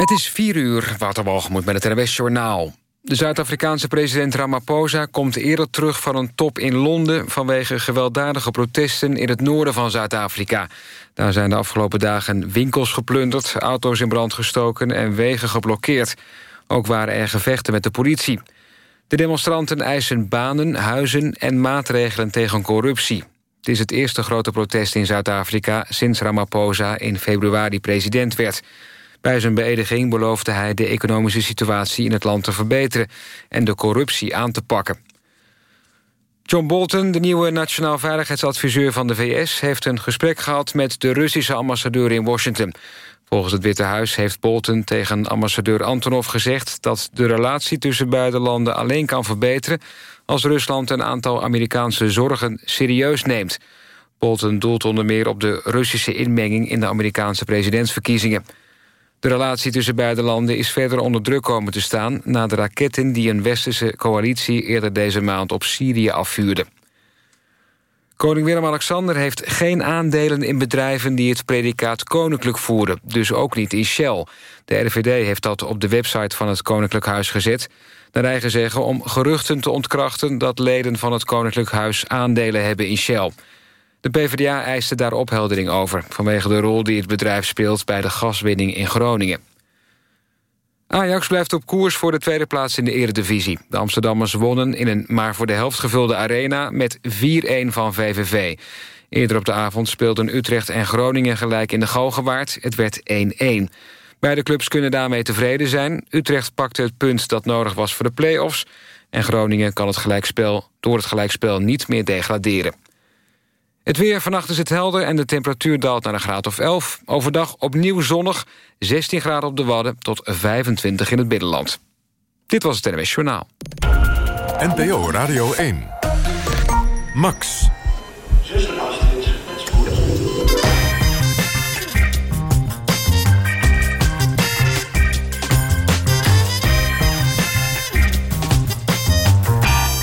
Het is vier uur, Waterwalgemoed met het NWS Journaal. De Zuid-Afrikaanse president Ramaphosa komt eerder terug van een top in Londen... vanwege gewelddadige protesten in het noorden van Zuid-Afrika. Daar zijn de afgelopen dagen winkels geplunderd, auto's in brand gestoken... en wegen geblokkeerd. Ook waren er gevechten met de politie. De demonstranten eisen banen, huizen en maatregelen tegen corruptie. Het is het eerste grote protest in Zuid-Afrika... sinds Ramaphosa in februari president werd... Bij zijn beëdiging beloofde hij de economische situatie in het land te verbeteren... en de corruptie aan te pakken. John Bolton, de nieuwe nationaal veiligheidsadviseur van de VS... heeft een gesprek gehad met de Russische ambassadeur in Washington. Volgens het Witte Huis heeft Bolton tegen ambassadeur Antonov gezegd... dat de relatie tussen beide landen alleen kan verbeteren... als Rusland een aantal Amerikaanse zorgen serieus neemt. Bolton doelt onder meer op de Russische inmenging... in de Amerikaanse presidentsverkiezingen. De relatie tussen beide landen is verder onder druk komen te staan... na de raketten die een westerse coalitie eerder deze maand op Syrië afvuurde. Koning Willem-Alexander heeft geen aandelen in bedrijven... die het predicaat koninklijk voeren, dus ook niet in Shell. De RVD heeft dat op de website van het Koninklijk Huis gezet... naar eigen zeggen om geruchten te ontkrachten... dat leden van het Koninklijk Huis aandelen hebben in Shell... De PvdA eiste daar opheldering over... vanwege de rol die het bedrijf speelt bij de gaswinning in Groningen. Ajax blijft op koers voor de tweede plaats in de eredivisie. De Amsterdammers wonnen in een maar voor de helft gevulde arena... met 4-1 van VVV. Eerder op de avond speelden Utrecht en Groningen gelijk in de Galgenwaard. Het werd 1-1. Beide clubs kunnen daarmee tevreden zijn. Utrecht pakte het punt dat nodig was voor de play-offs... en Groningen kan het gelijkspel, door het gelijkspel niet meer degraderen. Het weer vannacht is het helder en de temperatuur daalt naar een graad of 11. Overdag opnieuw zonnig, 16 graden op de Wadden tot 25 in het binnenland. Dit was het NWS Journaal. NPO Radio 1. Max.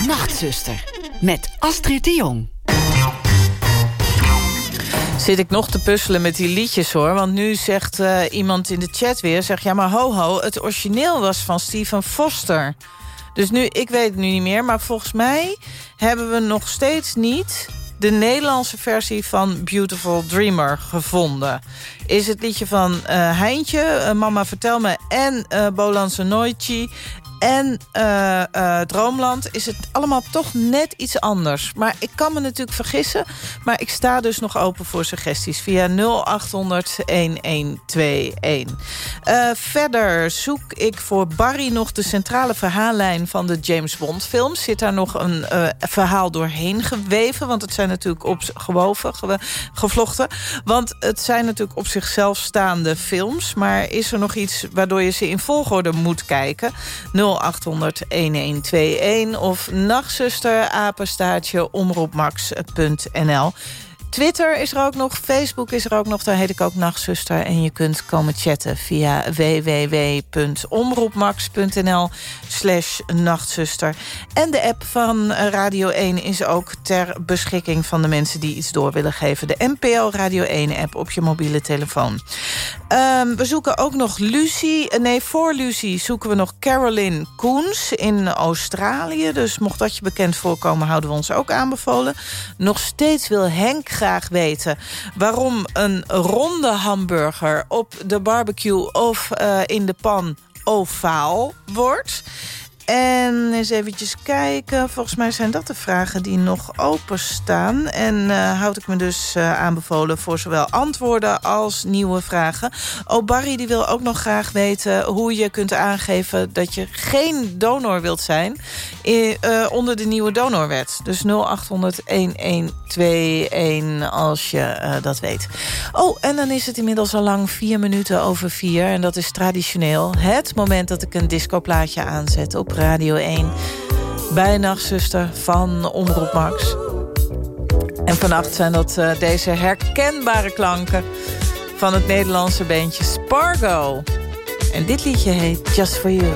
Nachtzuster met Astrid de Jong zit ik nog te puzzelen met die liedjes hoor. Want nu zegt uh, iemand in de chat weer... Zeg, ja maar ho ho, het origineel was van Stephen Foster. Dus nu, ik weet het nu niet meer... maar volgens mij hebben we nog steeds niet... de Nederlandse versie van Beautiful Dreamer gevonden. Is het liedje van uh, Heintje, uh, Mama Vertel Me... en uh, Bolan en uh, uh, Droomland is het allemaal toch net iets anders. Maar ik kan me natuurlijk vergissen. Maar ik sta dus nog open voor suggesties via 0800-1121. Uh, verder zoek ik voor Barry nog de centrale verhaallijn... van de James Bond films. Zit daar nog een verhaal doorheen geweven? Want het zijn natuurlijk op gewoven, ge gevlochten. Want het zijn natuurlijk op zichzelf staande films. Maar is er nog iets waardoor je ze in volgorde moet kijken? 0800-1121 of nachtzuster apenstaartje omroepmax.nl. Twitter is er ook nog, Facebook is er ook nog, daar heet ik ook Nachtzuster. En je kunt komen chatten via www.omroepmax.nl slash nachtzuster. En de app van Radio 1 is ook ter beschikking van de mensen die iets door willen geven. De NPO Radio 1 app op je mobiele telefoon. Um, we zoeken ook nog Lucie. Eh, nee, voor Lucie zoeken we nog Caroline Koens in Australië. Dus mocht dat je bekend voorkomen, houden we ons ook aanbevolen. Nog steeds wil Henk graag weten... waarom een ronde hamburger op de barbecue of uh, in de pan ovaal wordt... En eens eventjes kijken. Volgens mij zijn dat de vragen die nog openstaan. En uh, houd ik me dus uh, aanbevolen voor zowel antwoorden als nieuwe vragen. Oh, Barry die wil ook nog graag weten hoe je kunt aangeven... dat je geen donor wilt zijn uh, onder de nieuwe donorwet. Dus 0800-1121 als je dat weet. Oh, en dan is het inmiddels al lang vier minuten over vier. En dat is traditioneel het moment dat ik een discoplaatje aanzet... op Radio 1 bij Nachtzuster van Omroep Max. En vannacht zijn dat uh, deze herkenbare klanken van het Nederlandse beentje Spargo. En dit liedje heet just for you.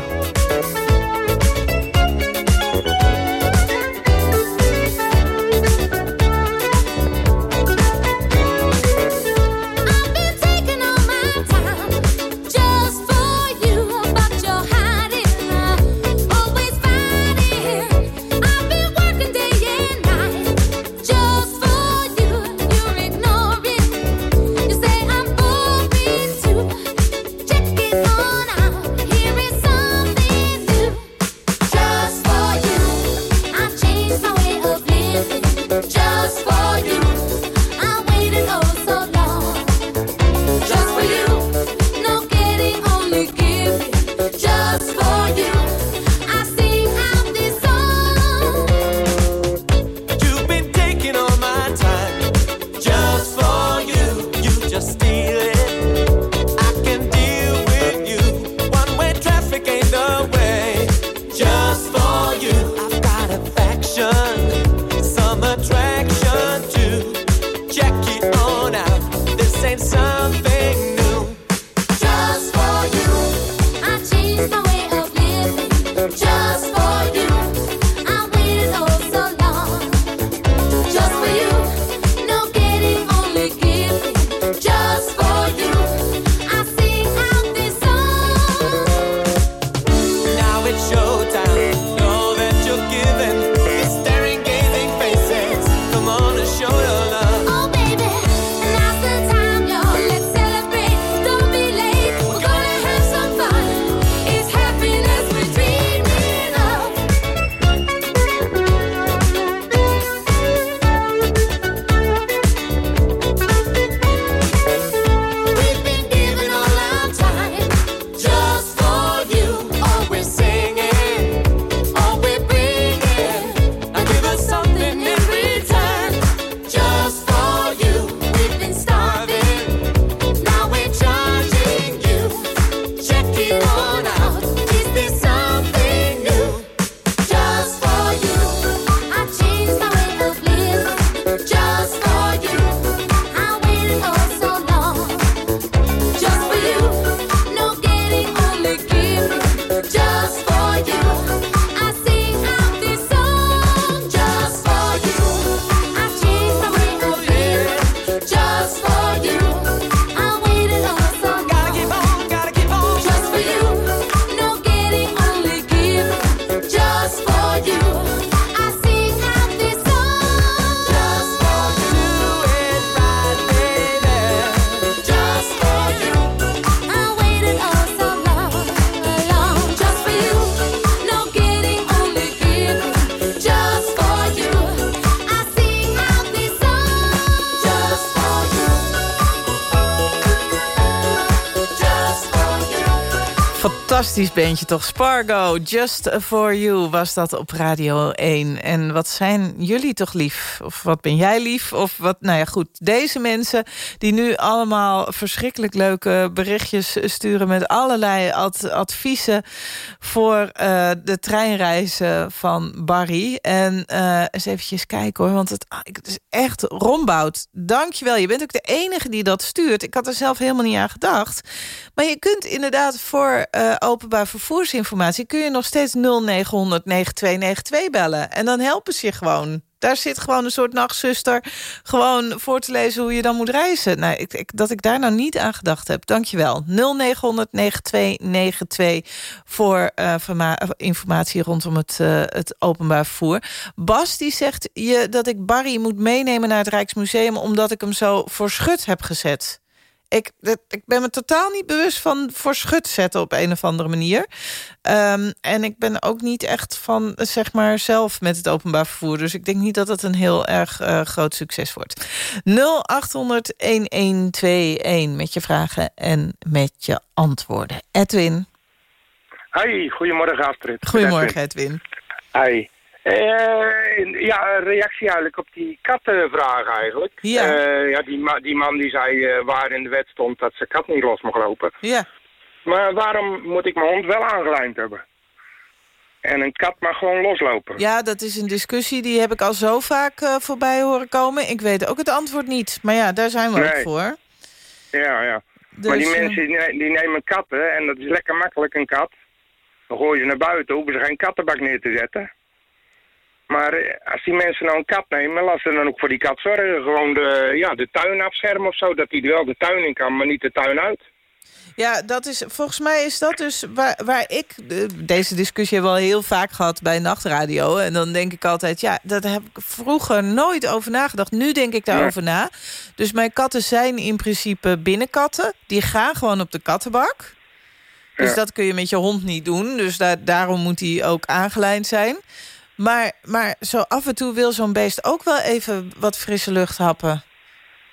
Fantastisch bandje toch. Spargo, Just For You was dat op Radio 1. En wat zijn jullie toch lief? Of wat ben jij lief? Of wat, nou ja goed, deze mensen die nu allemaal verschrikkelijk leuke berichtjes sturen... met allerlei adviezen voor uh, de treinreizen van Barry. En uh, eens eventjes kijken hoor, want het, ah, is echt rombout. Dankjewel, je bent ook de enige die dat stuurt. Ik had er zelf helemaal niet aan gedacht. Maar je kunt inderdaad voor uh, openbaar vervoersinformatie... kun je nog steeds 0900 9292 bellen. En dan helpen ze je gewoon. Daar zit gewoon een soort nachtzuster gewoon voor te lezen hoe je dan moet reizen. Nou, ik, dat ik daar nou niet aan gedacht heb. Dankjewel. 0900 9292 voor uh, informatie rondom het, uh, het openbaar vervoer. Bas die zegt je, dat ik Barry moet meenemen naar het Rijksmuseum... omdat ik hem zo voor schut heb gezet ik, ik ben me totaal niet bewust van voor schut zetten op een of andere manier. Um, en ik ben ook niet echt van, zeg maar, zelf met het openbaar vervoer. Dus ik denk niet dat het een heel erg uh, groot succes wordt. 0800-1121 met je vragen en met je antwoorden. Edwin. Hi, goedemorgen Astrid. Goedemorgen Edwin. Hi. Uh, ja, een reactie eigenlijk op die kattenvraag eigenlijk. Ja. Uh, ja die, die man die zei uh, waar in de wet stond dat zijn kat niet los mocht lopen. Ja. Maar waarom moet ik mijn hond wel aangelijnd hebben? En een kat mag gewoon loslopen. Ja, dat is een discussie die heb ik al zo vaak voorbij horen komen. Ik weet ook het antwoord niet. Maar ja, daar zijn we nee. ook voor. Ja, ja. Dus, maar die mensen die nemen katten en dat is lekker makkelijk een kat. Dan gooien ze naar buiten, hoeven ze geen kattenbak neer te zetten. Maar eh, als die mensen nou een kat nemen, laten ze dan ook voor die kat zorgen. Gewoon de, ja, de tuin afschermen of zo, dat hij wel de tuin in kan, maar niet de tuin uit. Ja, dat is, volgens mij is dat dus waar, waar ik... Deze discussie hebben we al heel vaak gehad bij Nachtradio. En dan denk ik altijd, ja, dat heb ik vroeger nooit over nagedacht. Nu denk ik daarover na. Dus mijn katten zijn in principe binnenkatten. Die gaan gewoon op de kattenbak. Dus ja. dat kun je met je hond niet doen. Dus daar, daarom moet hij ook aangelijnd zijn. Maar, maar zo af en toe wil zo'n beest ook wel even wat frisse lucht happen.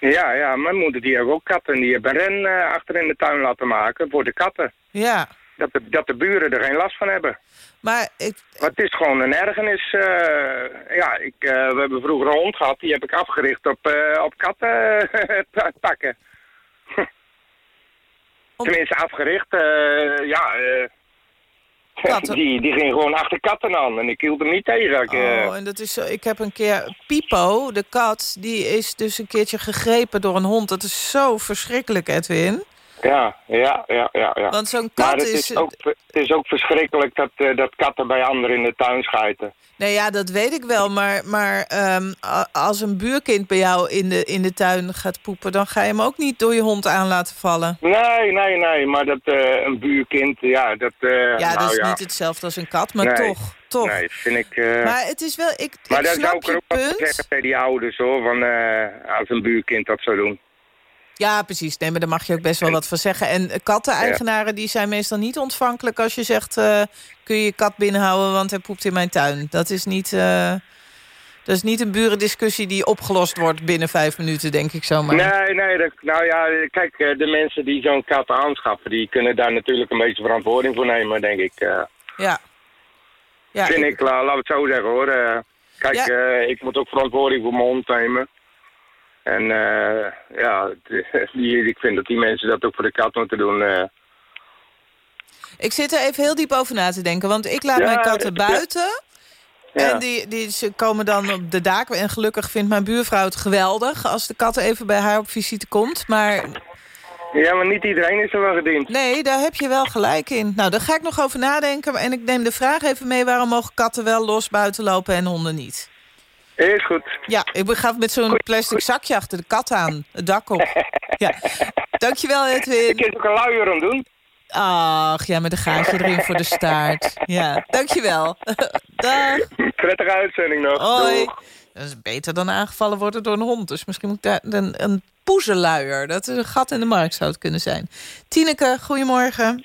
Ja, ja, mijn moeder die heeft ook katten. Die heeft een ren uh, achter in de tuin laten maken voor de katten. Ja. Dat de, dat de buren er geen last van hebben. Maar, ik... maar het is gewoon een ergernis. Uh, ja, ik, uh, we hebben vroeger een hond gehad. Die heb ik afgericht op, op katten pakken. Om... Tenminste afgericht. ja, Die, die ging gewoon achter katten aan en ik hield hem niet tegen. Ik, oh, en dat is zo, ik heb een keer... Pipo, de kat, die is dus een keertje gegrepen door een hond. Dat is zo verschrikkelijk, Edwin. Ja, ja, ja, ja. ja. Want zo'n kat het is... ook, het is ook verschrikkelijk dat, uh, dat katten bij anderen in de tuin schijten. Nee, ja, dat weet ik wel. Maar, maar um, als een buurkind bij jou in de, in de tuin gaat poepen... dan ga je hem ook niet door je hond aan laten vallen. Nee, nee, nee. Maar dat uh, een buurkind, ja, dat... Uh, ja, nou, dat is ja. niet hetzelfde als een kat, maar nee. toch. Toch. Nee, vind ik... Maar het is wel... Ik, maar ik dat snap zou ik er ook punt. zeggen bij die ouders, hoor. Van, als een buurkind dat zou doen. Ja, precies. Nee, maar daar mag je ook best wel wat van zeggen. En katten-eigenaren die zijn meestal niet ontvankelijk... als je zegt, uh, kun je je kat binnenhouden, want hij poept in mijn tuin. Dat is niet, uh, dat is niet een burendiscussie die opgelost wordt binnen vijf minuten, denk ik zomaar. Nee, nee. Dat, nou ja, kijk, de mensen die zo'n kat aanschaffen... die kunnen daar natuurlijk een beetje verantwoording voor nemen, denk ik. Uh, ja. ja. Vind ik, laat, laat het zo zeggen, hoor. kijk, ja. ik moet ook verantwoording voor mijn hond nemen. En uh, ja, die, ik vind dat die mensen dat ook voor de kat moeten doen. Uh. Ik zit er even heel diep over na te denken, want ik laat ja, mijn katten buiten. Ja. En die, die ze komen dan op de daken. En gelukkig vindt mijn buurvrouw het geweldig... als de kat even bij haar op visite komt. Maar... Ja, maar niet iedereen is er wel gediend. Nee, daar heb je wel gelijk in. Nou, daar ga ik nog over nadenken. En ik neem de vraag even mee... waarom mogen katten wel los buiten lopen en honden niet? Is goed. Ja, ik ga met zo'n plastic zakje achter de kat aan. Het dak op. ja. Dankjewel, Edwin. Ik kan ook een luier aan doen. Ach, ja, met een gaatje erin voor de staart. Ja, dankjewel. Dag. Prettige uitzending nog. Hoi. Dat is beter dan aangevallen worden door een hond. Dus misschien moet ik daar een, een poezenluier. Dat is een gat in de markt zou het kunnen zijn. Tineke, goedemorgen.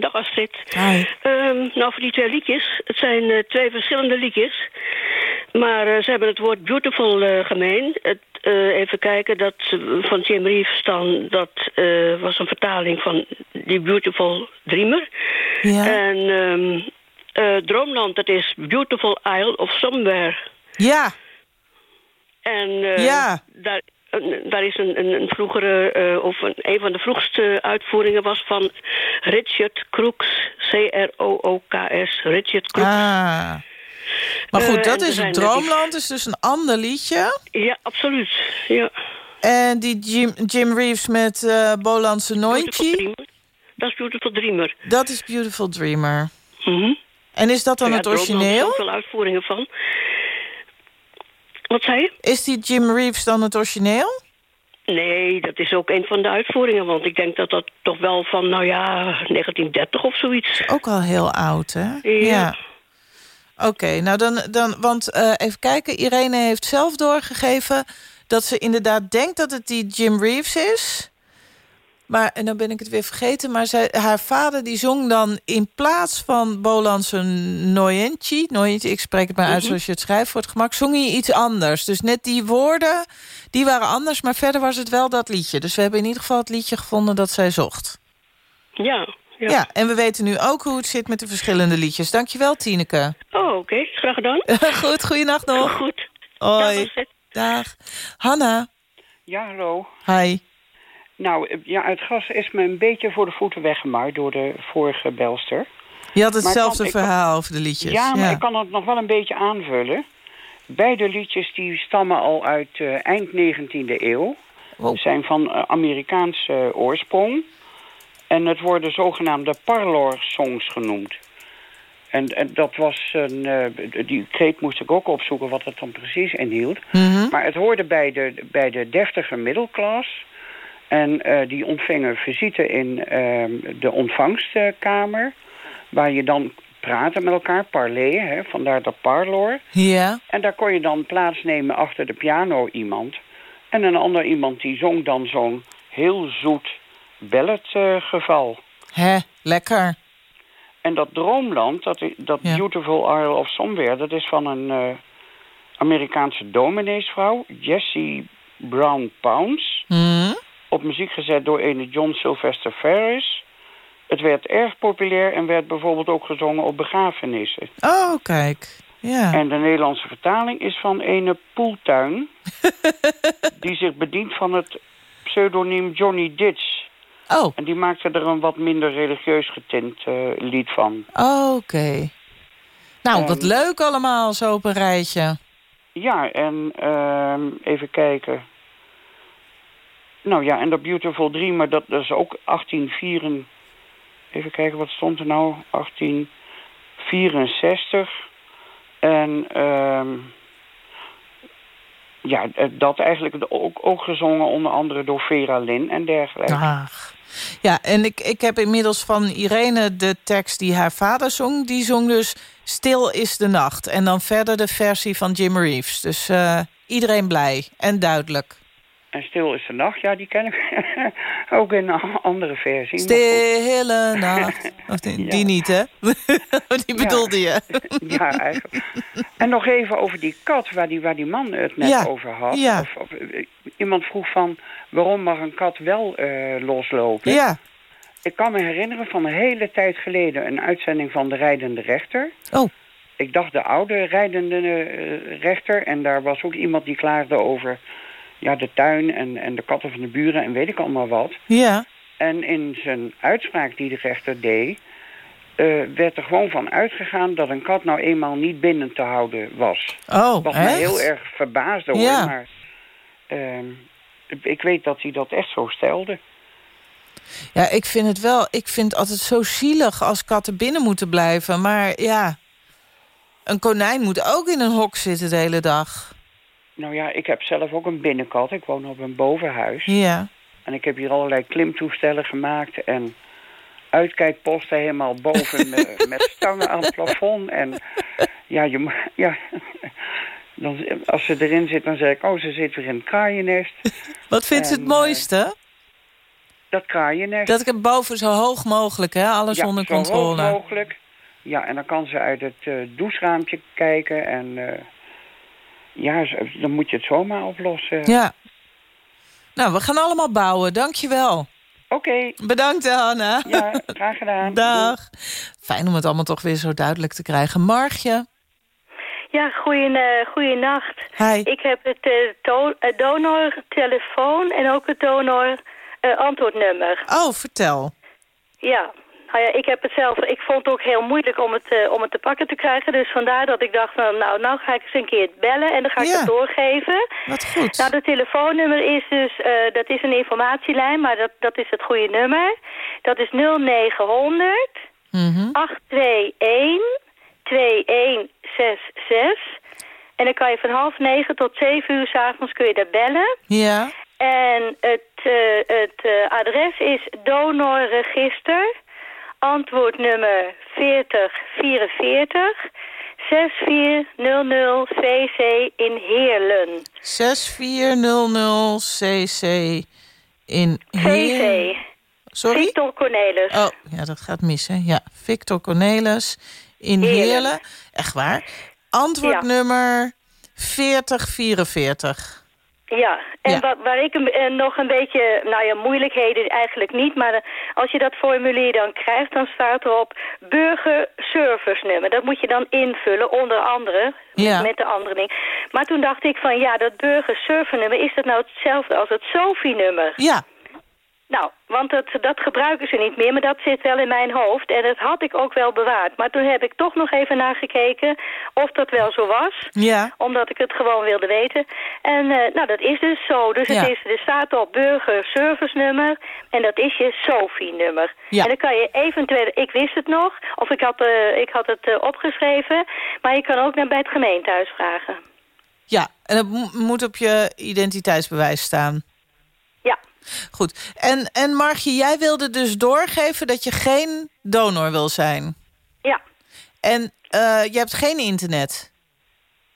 Dag Astrid. Hi. Um, nou, voor die twee liedjes. Het zijn uh, twee verschillende liedjes. Maar uh, ze hebben het woord beautiful uh, gemeen. Het, even kijken, dat van Jim Reeves dan... dat was een vertaling van die Beautiful Dreamer. Ja. En um, Droomland, dat is Beautiful Isle of Somewhere. Ja. En ja. daar, daar is een, een, een vroegere, uh, of een, een van de vroegste uitvoeringen was van Richard Crooks. C-R-O-O-K-S. Richard Crooks. Ah. Maar goed, dat is een Droomland, is dus een ander liedje. Ja, absoluut. Ja. En die Jim, Jim Reeves met uh, Bolandse Nooitje. Dat is Beautiful Dreamer. Dat is Beautiful Dreamer. Mm En is dat dan het origineel? Er zijn veel uitvoeringen van. Wat zei je? Is die Jim Reeves dan het origineel? Nee, dat is ook een van de uitvoeringen. Want ik denk dat dat toch wel van, nou ja, 1930 of zoiets. Ook al heel oud, hè? Ja. Oké, nou dan, dan want uh, even kijken. Irene heeft zelf doorgegeven dat ze inderdaad denkt dat het die Jim Reeves is. Maar, en dan ben ik het weer vergeten... maar zij, haar vader die zong dan in plaats van Bolandse Noyentje... Noyentje, ik spreek het maar uit mhm. zoals je het schrijft voor het gemak... zong hij iets anders. Dus net die woorden, die waren anders... maar verder was het wel dat liedje. Dus we hebben in ieder geval het liedje gevonden dat zij zocht. Ja, ja. ja, en we weten nu ook hoe het zit met de verschillende liedjes. Dankjewel, Tineke. Oh, oké. Graag gedaan. Goed, goeienacht nog. Goed. Hoi. Dag. Hanna. Ja, hallo. Hi. Nou, ja, het gas is me een beetje voor de voeten weggemaakt door de vorige belster. Je had hetzelfde verhaal over de liedjes. Ja, maar ik kan het nog wel een beetje aanvullen. Beide liedjes die stammen al uit uh, eind 19e eeuw. Wow. Zijn van uh, Amerikaanse oorsprong. En het worden zogenaamde parlor-songs genoemd. En, en dat was een... Uh, die kreet moest ik ook opzoeken wat het dan precies inhield. Mm Maar het hoorde bij de, bij de deftige middelklas... En uh, die ontvingen visite in uh, de ontvangstkamer... waar je dan praten met elkaar, parleien, hè, vandaar dat parloor. Ja. En daar kon je dan plaatsnemen achter de piano iemand. En een ander iemand die zong dan zo'n heel zoet balletgeval. Hè, lekker. En dat Droomland, dat, dat Beautiful Isle of Somewhere... dat is van een uh, Amerikaanse domineesvrouw, Jessie Brown Pounds... Mm op muziek gezet door ene John Sylvester Ferris. Het werd erg populair en werd bijvoorbeeld ook gezongen op begrafenissen. Oh, kijk. Ja. En de Nederlandse vertaling is van ene Poeltuin... die zich bedient van het pseudoniem Johnny Ditch. Oh. En die maakte er een wat minder religieus getint uh, lied van. Oh, Oké. Nou, wat leuk allemaal, zo op een rijtje. Ja, en uh, even kijken. Nou ja, en dat Beautiful Dream, maar dat, is ook 1804. Even kijken, wat stond er nou? 1864. En uh, ja, dat eigenlijk ook, ook gezongen onder andere door Vera Lynn en dergelijke. Ach. Ja, en ik, ik heb inmiddels van Irene de tekst die haar vader zong. Die zong dus Stil is de nacht. En dan verder de versie van Jim Reeves. Dus uh, iedereen blij en duidelijk. En Stil is de Nacht, ja, die ken ik ook in een andere versie. Stille Nacht. Of die, die niet, hè? die bedoelde je. ja, eigenlijk. En nog even over die kat waar die, waar die man het net over had. Of, of, eh, iemand vroeg van, waarom mag een kat wel uh, loslopen? Ja. Ik kan me herinneren van een hele tijd geleden... een uitzending van De Rijdende Rechter. Oh. Ik dacht de oude rijdende uh, rechter. En daar was ook iemand die klaagde over ja, de tuin en, en de katten van de buren en weet ik allemaal wat. Ja. En in zijn uitspraak die de rechter deed... Uh, werd er gewoon van uitgegaan dat een kat nou eenmaal niet binnen te houden was. Oh, Wat echt? me heel erg verbaasde hoor, ja. maar... Uh, ik weet dat hij dat echt zo stelde. Ja, ik vind het wel. Ik vind het altijd zo zielig als katten binnen moeten blijven. Maar ja, een konijn moet ook in een hok zitten de hele dag. Nou ja, ik heb zelf ook een binnenkat. Ik woon op een bovenhuis. Ja. En ik heb hier allerlei klimtoestellen gemaakt en uitkijkposten helemaal boven met, met stangen aan het plafond. En ja, je, ja dan, als ze erin zit, dan zeg ik, oh, ze zit weer in het kraaiennest. Wat vindt ze het mooiste? Uh, dat kraaiennest. Dat ik het boven zo hoog mogelijk, hè? Alles ja, onder zo controle. hoog mogelijk. Ja, en dan kan ze uit het uh, doucheraampje kijken en... Uh, ja, dan moet je het zomaar oplossen. Ja. Nou, we gaan allemaal bouwen. Dank je wel. Oké. Bedankt, Hanna. Ja, graag gedaan. Dag. Fijn om het allemaal toch weer zo duidelijk te krijgen. Margje. Ja, goeie, nacht. Hi. Ik heb het uh, donor-telefoon en ook het donor-antwoordnummer. oh, vertel. Ja, nou ja, ik heb het zelf, ik vond het ook heel moeilijk om het, uh, om het te pakken te krijgen. Dus vandaar dat ik dacht, nou, nou, nou ga ik eens een keer bellen en dan ga ik het doorgeven. Wat goed. Nou, het telefoonnummer is dus, uh, dat is een informatielijn, maar dat, dat is het goede nummer. Dat is 0900 mm 821 2166. En dan kan je van half negen tot zeven uur s avonds kun je daar bellen. Ja. En het, uh, het adres is donorregister antwoordnummer 4044 6400 CC in Heerlen. 6400 CC in Heerlen. CC. Sorry? Victor Cornelis. Oh, ja, dat gaat mis, hè? Ja, Victor Cornelis in Heerlen. Echt waar. Antwoordnummer 4044. Ja, en waar, ik eh, nog een beetje, nou ja, moeilijkheden eigenlijk niet, maar eh, als je dat formulier dan krijgt, dan staat erop burgerservice nummer. Dat moet je dan invullen, onder andere, met de andere ding. Maar toen dacht ik van, ja, dat burgerservice nummer, is dat nou hetzelfde als het SOFI-nummer? Ja. Nou, want dat, dat gebruiken ze niet meer, maar dat zit wel in mijn hoofd. En dat had ik ook wel bewaard. Maar toen heb ik toch nog even nagekeken of dat wel zo was. Ja. Omdat ik het gewoon wilde weten. En uh, nou, dat is dus zo. Dus het is, er staat op burgerservice nummer. En dat is je SOFI-nummer. Ja. En dan kan je eventueel, ik wist het nog, of ik had, uh, ik had het uh, opgeschreven. Maar je kan ook naar bij het gemeentehuis vragen. Ja, en dat moet op je identiteitsbewijs staan. Goed. En, en Margie, jij wilde dus doorgeven dat je geen donor wil zijn? Ja. En uh, je hebt geen internet?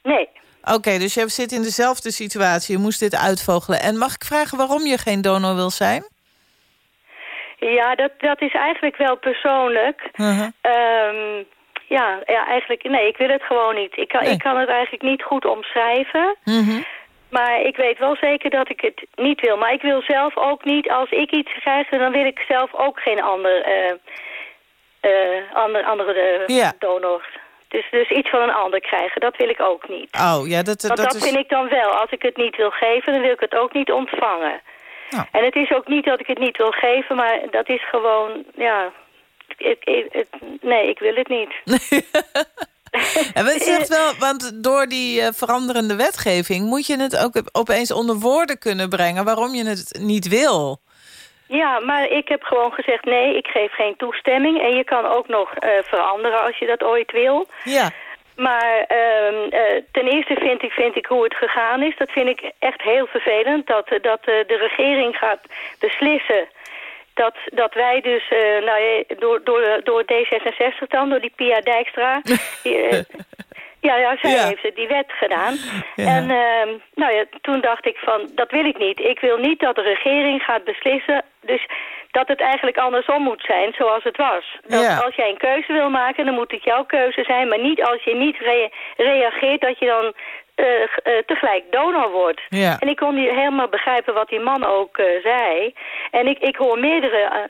Nee. Oké, dus je zit in dezelfde situatie. Je moest dit uitvogelen. En mag ik vragen waarom je geen donor wil zijn? Ja, dat, dat is eigenlijk wel persoonlijk. Uh ja, ja, eigenlijk, nee, ik wil het gewoon niet. Ik kan, ik kan het eigenlijk niet goed omschrijven. Uh maar ik weet wel zeker dat ik het niet wil. Maar ik wil zelf ook niet, als ik iets krijg, dan wil ik zelf ook geen ander, uh, uh, ander, andere uh, donor. Dus, dus iets van een ander krijgen, dat wil ik ook niet. Oh, ja, dat, Want dat, dat vind ik dan wel. Als ik het niet wil geven, dan wil ik het ook niet ontvangen. Oh. En het is ook niet dat ik het niet wil geven, maar dat is gewoon, ja... Ik, ik, nee, ik wil het niet. En wat zegt wel, want door die uh, veranderende wetgeving... moet je het ook opeens onder woorden kunnen brengen... waarom je het niet wil. Ja, maar ik heb gewoon gezegd... nee, ik geef geen toestemming. En je kan ook nog uh, veranderen als je dat ooit wil. Ja. Maar uh, ten eerste vind ik, vind ik hoe het gegaan is... dat vind ik echt heel vervelend... dat, dat de regering gaat beslissen dat, dat wij dus, uh, nou, door, door, door D66 dan, door die Pia Dijkstra... die, uh, ja, ja, zij ja. heeft die wet gedaan. Ja. En uh, nou ja, toen dacht ik van, dat wil ik niet. Ik wil niet dat de regering gaat beslissen... Dus dat het eigenlijk andersom moet zijn zoals het was. Dat ja. Als jij een keuze wil maken, dan moet het jouw keuze zijn. Maar niet als je niet re reageert dat je dan tegelijk donor wordt. Ja. En ik kon niet helemaal begrijpen wat die man ook uh, zei. En ik, ik hoor meerdere,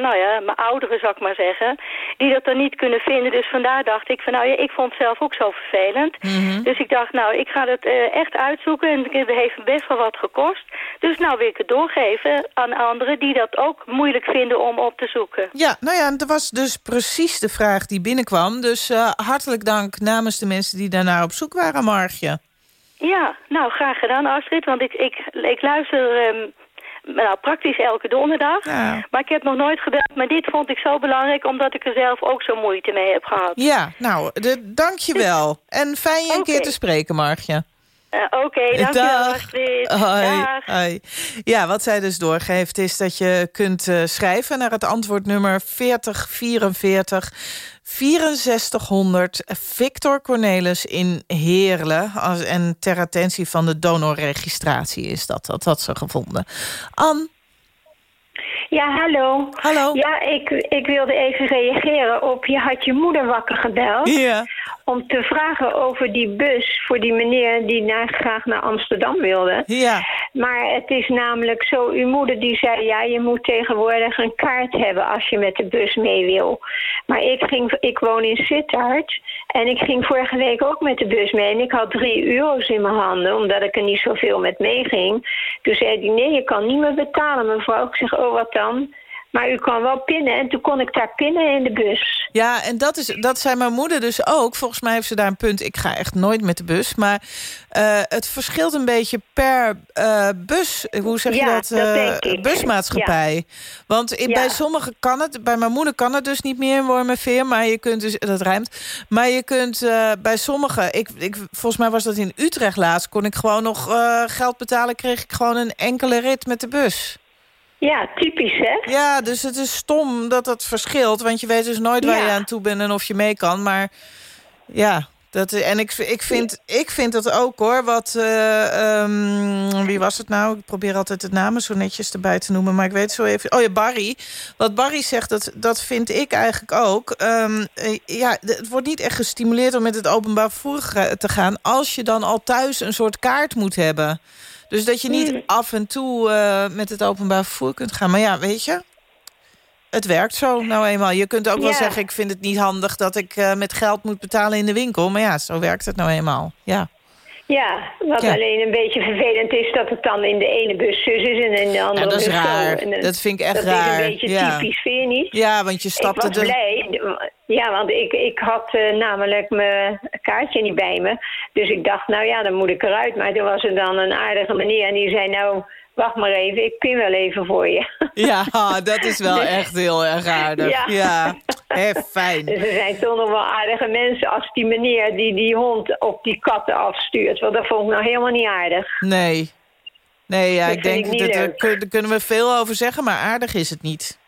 nou ja, mijn ouderen zou ik maar zeggen... die dat dan niet kunnen vinden. Dus vandaar dacht ik van, nou ja, ik vond het zelf ook zo vervelend. Mm -hmm. Dus ik dacht, nou, ik ga het echt uitzoeken. En het heeft best wel wat gekost. Dus nou wil ik het doorgeven aan anderen... die dat ook moeilijk vinden om op te zoeken. Ja, nou ja, dat was dus precies de vraag die binnenkwam. Dus hartelijk dank namens de mensen die daarnaar op zoek waren, Margje. Ja, nou, graag gedaan, Astrid. Want ik, ik, ik luister um, nou, praktisch elke donderdag. Ja. Maar ik heb nog nooit gebeld. Maar dit vond ik zo belangrijk, omdat ik er zelf ook zo moeite mee heb gehad. Ja, nou, de, dank je wel. En fijn je een okay. keer te spreken, Margje. Uh, Oké, okay, dankjewel Astrid. Hoi, hoi. Ja, wat zij dus doorgeeft is dat je kunt uh, schrijven naar het antwoordnummer 4044 6400 Victor Cornelis in Heerlen. Als, en ter attentie van de donorregistratie is dat. Dat had ze gevonden. Anne? Ja, hallo. Hallo. Ja, ik, ik wilde even reageren op... je had je moeder wakker gebeld... Ja. om te vragen over die bus voor die meneer... die naar, graag naar Amsterdam wilde. Ja. Maar het is namelijk zo, uw moeder die zei... ja, je moet tegenwoordig een kaart hebben als je met de bus mee wil. Maar ik, ging, ik woon in Sittard en ik ging vorige week ook met de bus mee... en ik had drie euro's in mijn handen, omdat ik er niet zoveel met meeging. Toen zei hij, nee, je kan niet meer betalen, mevrouw. Ik zeg, oh, wat dan? Maar u kan wel pinnen. En toen kon ik daar pinnen in de bus. Ja, en dat, is, dat zei mijn moeder dus ook. Volgens mij heeft ze daar een punt. Ik ga echt nooit met de bus. Maar uh, het verschilt een beetje per uh, bus. Hoe zeg je dat? dat uh, busmaatschappij. Ja. Want in, ja. bij sommigen kan het. Bij mijn moeder kan het dus niet meer in Wormerveer. Maar je kunt dus... Dat rijmt. Maar je kunt bij sommigen... Ik, ik, volgens mij was dat in Utrecht laatst. Kon ik gewoon nog geld betalen. Kreeg ik gewoon een enkele rit met de bus. Ja, typisch hè? Ja, dus het is stom dat dat verschilt. Want je weet dus nooit waar ja. je aan toe bent en of je mee kan. Maar ja, dat, en ik, ik, vind, ik vind dat ook hoor. Wat, uh, um, wie was het nou? Ik probeer altijd het namen zo netjes erbij te noemen. Maar ik weet zo even... Oh ja, Barry. Wat Barry zegt, dat, dat vind ik eigenlijk ook. Um, ja, het wordt niet echt gestimuleerd om met het openbaar vervoer te gaan... als je dan al thuis een soort kaart moet hebben. Dus dat je niet hmm. af en toe uh, met het openbaar vervoer kunt gaan. Maar ja, weet je, het werkt zo nou eenmaal. Je kunt ook ja. wel zeggen, ik vind het niet handig dat ik uh, met geld moet betalen in de winkel. Maar ja, zo werkt het nou eenmaal. Ja. Ja, wat ja. alleen een beetje vervelend is dat het dan in de ene bus zus is en in de andere ja, dat is bus raar. En, dat vind ik echt dat raar. Dat is een beetje ja. typisch, vind je niet? Ja, want je stapte ik was blij. Ja, want ik, ik had uh, namelijk mijn kaartje niet bij me. Dus ik dacht, nou ja, dan moet ik eruit. Maar toen was er dan een aardige meneer en die zei, nou, wacht maar even, ik pin wel even voor je. Ja, dat is wel echt heel erg aardig. Ja, ja. Fijn. Dus er zijn toch nog wel aardige mensen als die meneer die die hond op die katten afstuurt. Want dat vond ik nou helemaal niet aardig. Nee. Nee, ja, Dat ik denk, ik dat, daar kunnen we veel over zeggen, maar aardig is het niet.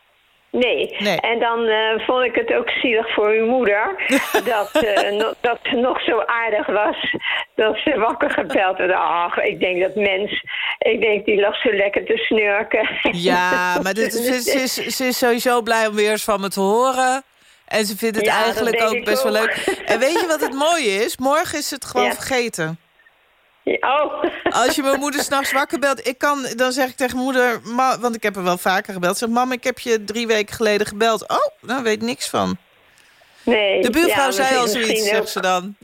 Nee. Nee. En dan eh, vond ik het ook zielig voor uw moeder. dat, no- dat ze nog zo aardig was. Dat ze wakker gebeld werd. Ach, ik denk dat mens... Ik denk, die lag zo lekker te snurken. Ja, maar dit, ze, ze, is, ze is sowieso blij om weer eens van me te horen. En ze vindt het Ja, eigenlijk ook best wel leuk. En weet je wat het mooie is? Morgen is het gewoon Ja. vergeten. Oh. Als je mijn moeder s'nachts wakker belt, ik kan, dan zeg ik tegen moeder... Ma, want ik heb er wel vaker gebeld. Zeg, mam, ik heb je drie weken geleden gebeld. Oh, daar weet ik niks van. Nee. De buurvrouw ja, zei al zoiets, zegt ze dan.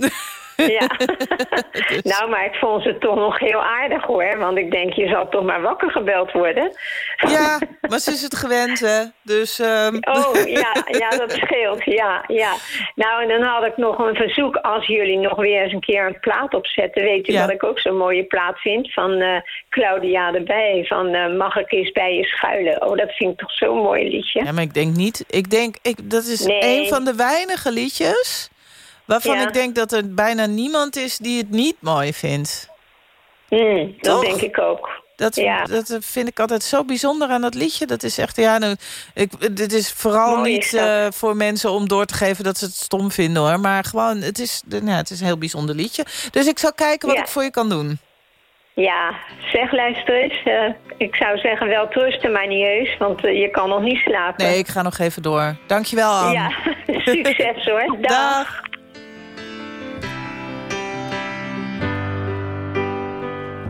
Ja. Dus. Nou, maar ik vond ze toch nog heel aardig hoor. Want ik denk, je zal toch maar wakker gebeld worden. Ja, maar ze is het gewend, hè. Dus, ehm, Oh, ja, ja, dat scheelt. Ja, ja. Nou, en dan had ik nog een verzoek. Als jullie nog weer eens een keer een plaat opzetten. Weet u Ja. wat ik ook zo'n mooie plaat vind? Van eh, Claudia erbij. Van eh, Mag ik eens bij je schuilen? Oh, dat vind ik toch zo'n mooi liedje. Ja, maar ik denk niet... Ik denk, ik, dat is Nee. een van de weinige liedjes... waarvan Ja. ik denk dat er bijna niemand is die het niet mooi vindt. Hmm, dat denk ik ook. Dat, Ja. dat vind ik altijd zo bijzonder aan dat liedje. Dat is echt, ja, nou, ik, dit is vooral Mooi niet is eh, voor mensen om door te geven dat ze het stom vinden hoor. Maar gewoon, het is, nou, het is een heel bijzonder liedje. Dus ik zal kijken wat Ja. ik voor je kan doen. Ja, zeg luister eens. eh, ik zou zeggen wel trusten, maar niet heus. Want eh, je kan nog niet slapen. Nee, ik ga nog even door. Dankjewel, Anne. Ja, succes hoor. Dag. Dag.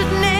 als het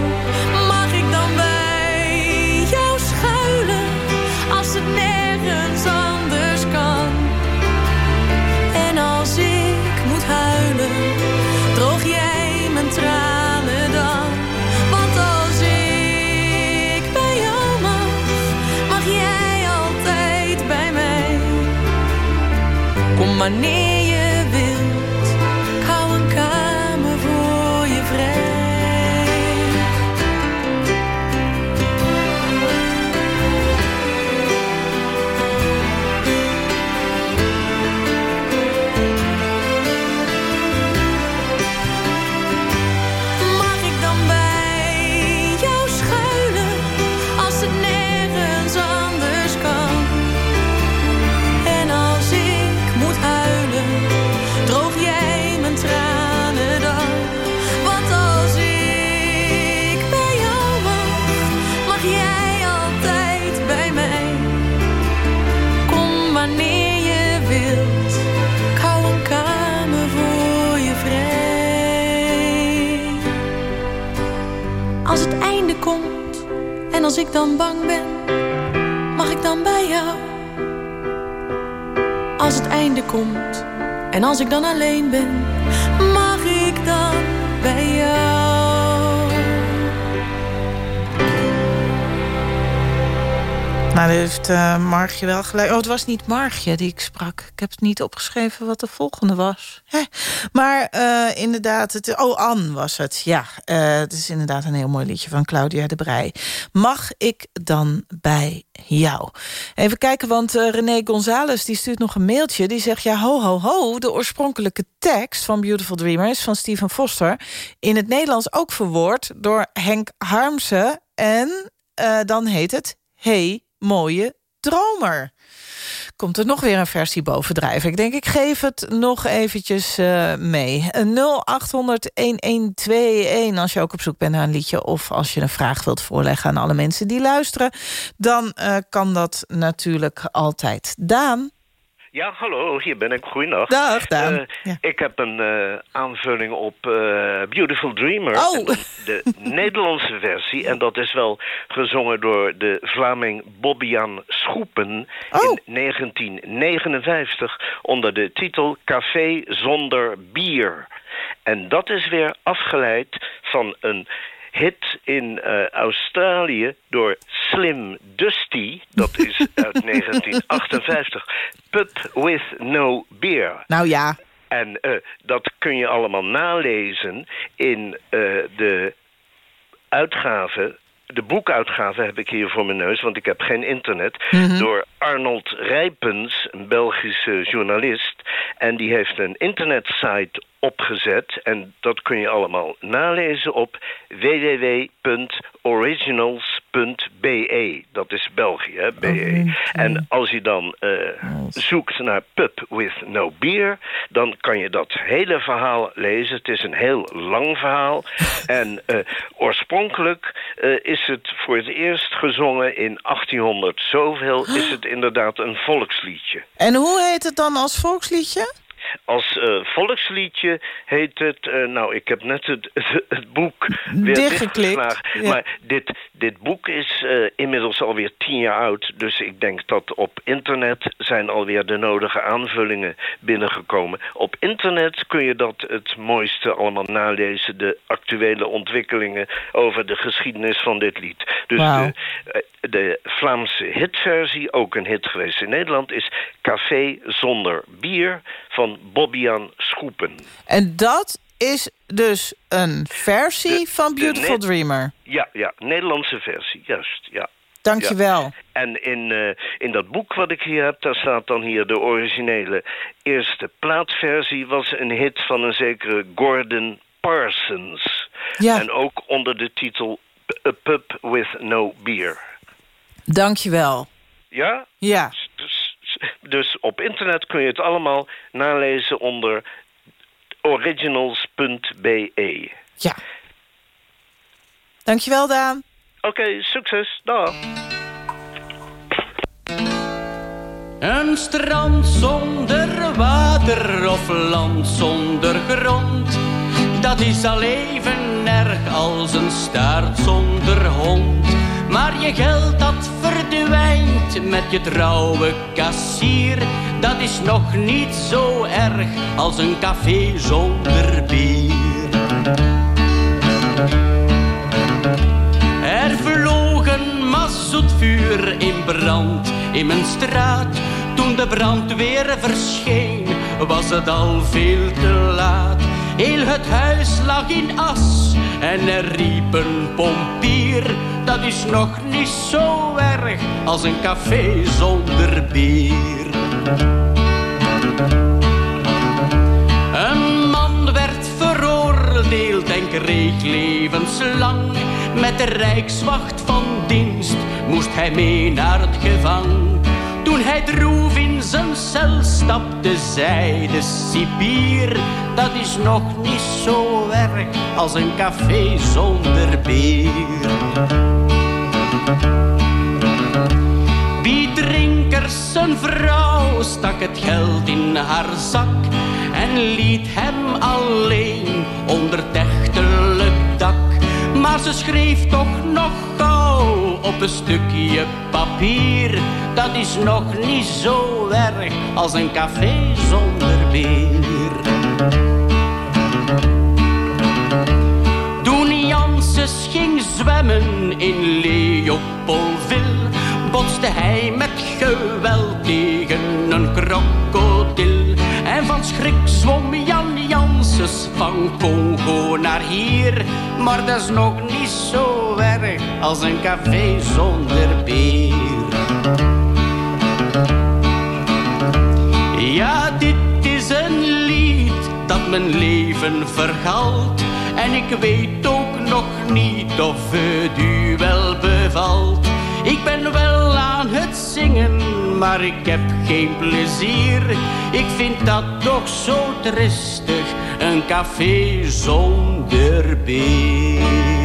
need heeft uh, Margje wel gelijk. Oh, het was niet Margje die ik sprak. Ik heb het niet opgeschreven wat de volgende was. Hè? Maar uh, inderdaad, het, oh, Anne was het. Ja, uh, het is inderdaad een heel mooi liedje van Claudia de Brij. Mag ik dan bij jou? Even kijken, want René González die stuurt nog een mailtje. Die zegt, ja, ho, ho, ho. De oorspronkelijke tekst van Beautiful Dreamer is van Stephen Foster. In het Nederlands ook verwoord door Henk Harmsen. En dan heet het Hey, mooie dromer komt er nog weer een versie bovendrijven. Ik denk, ik geef het nog eventjes uh, mee. 0800-1121 als je ook op zoek bent naar een liedje... of als je een vraag wilt voorleggen aan alle mensen die luisteren... dan uh, kan dat natuurlijk altijd. Daan? Ja, hallo, hier ben ik. Goeiedag. Dag, Daan. Uh, Ik heb een uh, aanvulling op uh, Beautiful Dreamer. Oh. De Nederlandse versie. En dat is wel gezongen door de Vlaming Bobbian Schoepen... Oh. in 1959 onder de titel Café zonder bier. En dat is weer afgeleid van een hit in uh, Australië door Slim Dusty. Dat is uit 1958. Pub with no beer. Nou ja. En uh, dat kun je allemaal nalezen in uh, de uitgave de boekuitgave heb ik hier voor mijn neus, want ik heb geen internet... Mm -hmm. door Arnold Rijpens, een Belgische journalist. En die heeft een internetsite opgezet. En dat kun je allemaal nalezen op www.originals.be. Dat is België, hè, BE. En als je dan uh, zoekt naar Pub with No Beer... dan kan je dat hele verhaal lezen. Het is een heel lang verhaal. en uh, oorspronkelijk uh, is het voor het eerst gezongen in 1800 zoveel... is het inderdaad een volksliedje. En hoe heet het dan als volksliedje? Als uh, volksliedje heet het... Uh, nou, ik heb net het, het boek weer dichtgeklikt. Ja. Maar dit, dit boek is uh, inmiddels alweer tien jaar oud. Dus ik denk dat op internet zijn alweer de nodige aanvullingen binnengekomen. Op internet kun je dat het mooiste allemaal nalezen. De actuele ontwikkelingen over de geschiedenis van dit lied. Dus wow. de, de Vlaamse hitversie, ook een hit geweest in Nederland... is Café zonder bier van Bobbian Schoepen. En dat is dus een versie de, van Beautiful Dreamer? Ja, ja, Nederlandse versie, juist, ja. Dank je wel. Ja. En in, uh, in dat boek wat ik hier heb, daar staat dan hier de originele eerste plaatversie... was een hit van een zekere Gordon Parsons. Ja. En ook onder de titel A Pub with No Beer. Dank je wel. Ja? Ja. Dus, op internet kun je het allemaal nalezen onder originals.be. Ja. Dankjewel, Daan. Oké, okay, succes. Dag. Een strand zonder water of land zonder grond. Dat is al even erg als een staart zonder hond. Maar je geld dat verdwijnt met je trouwe kassier. Dat is nog niet zo erg als een café zonder bier. Er vloog een vuur in brand in mijn straat. Toen de brandweer verscheen, was het al veel te laat. Heel het huis lag in as en er riep een pompier. Dat is nog niet zo erg als een café zonder bier. Een man werd veroordeeld en kreeg levenslang. Met de rijkswacht van dienst moest hij mee naar het gevang. Toen hij droef in zijn cel stapte, zei de cipier... dat is nog niet zo erg als een café zonder bier. Wie drinkers zijn vrouw stak het geld in haar zak... en liet hem alleen onder dechtelijk dak. Maar ze schreef toch nog op een stukje papier. Dat is nog niet zo erg als een café zonder bier. Toen Janses ging zwemmen in Leopoldville, botste hij met geweld tegen een krokodil. En van schrik zwom Jan Janses van Congo naar hier. Maar dat is nog niet zo erg als een café zonder bier. Ja, dit is een lied dat mijn leven vergalt. En ik weet ook nog niet of het u wel bevalt. Ik ben wel aan het zingen, maar ik heb geen plezier. Ik vind dat toch zo tristig, een café zonder bier.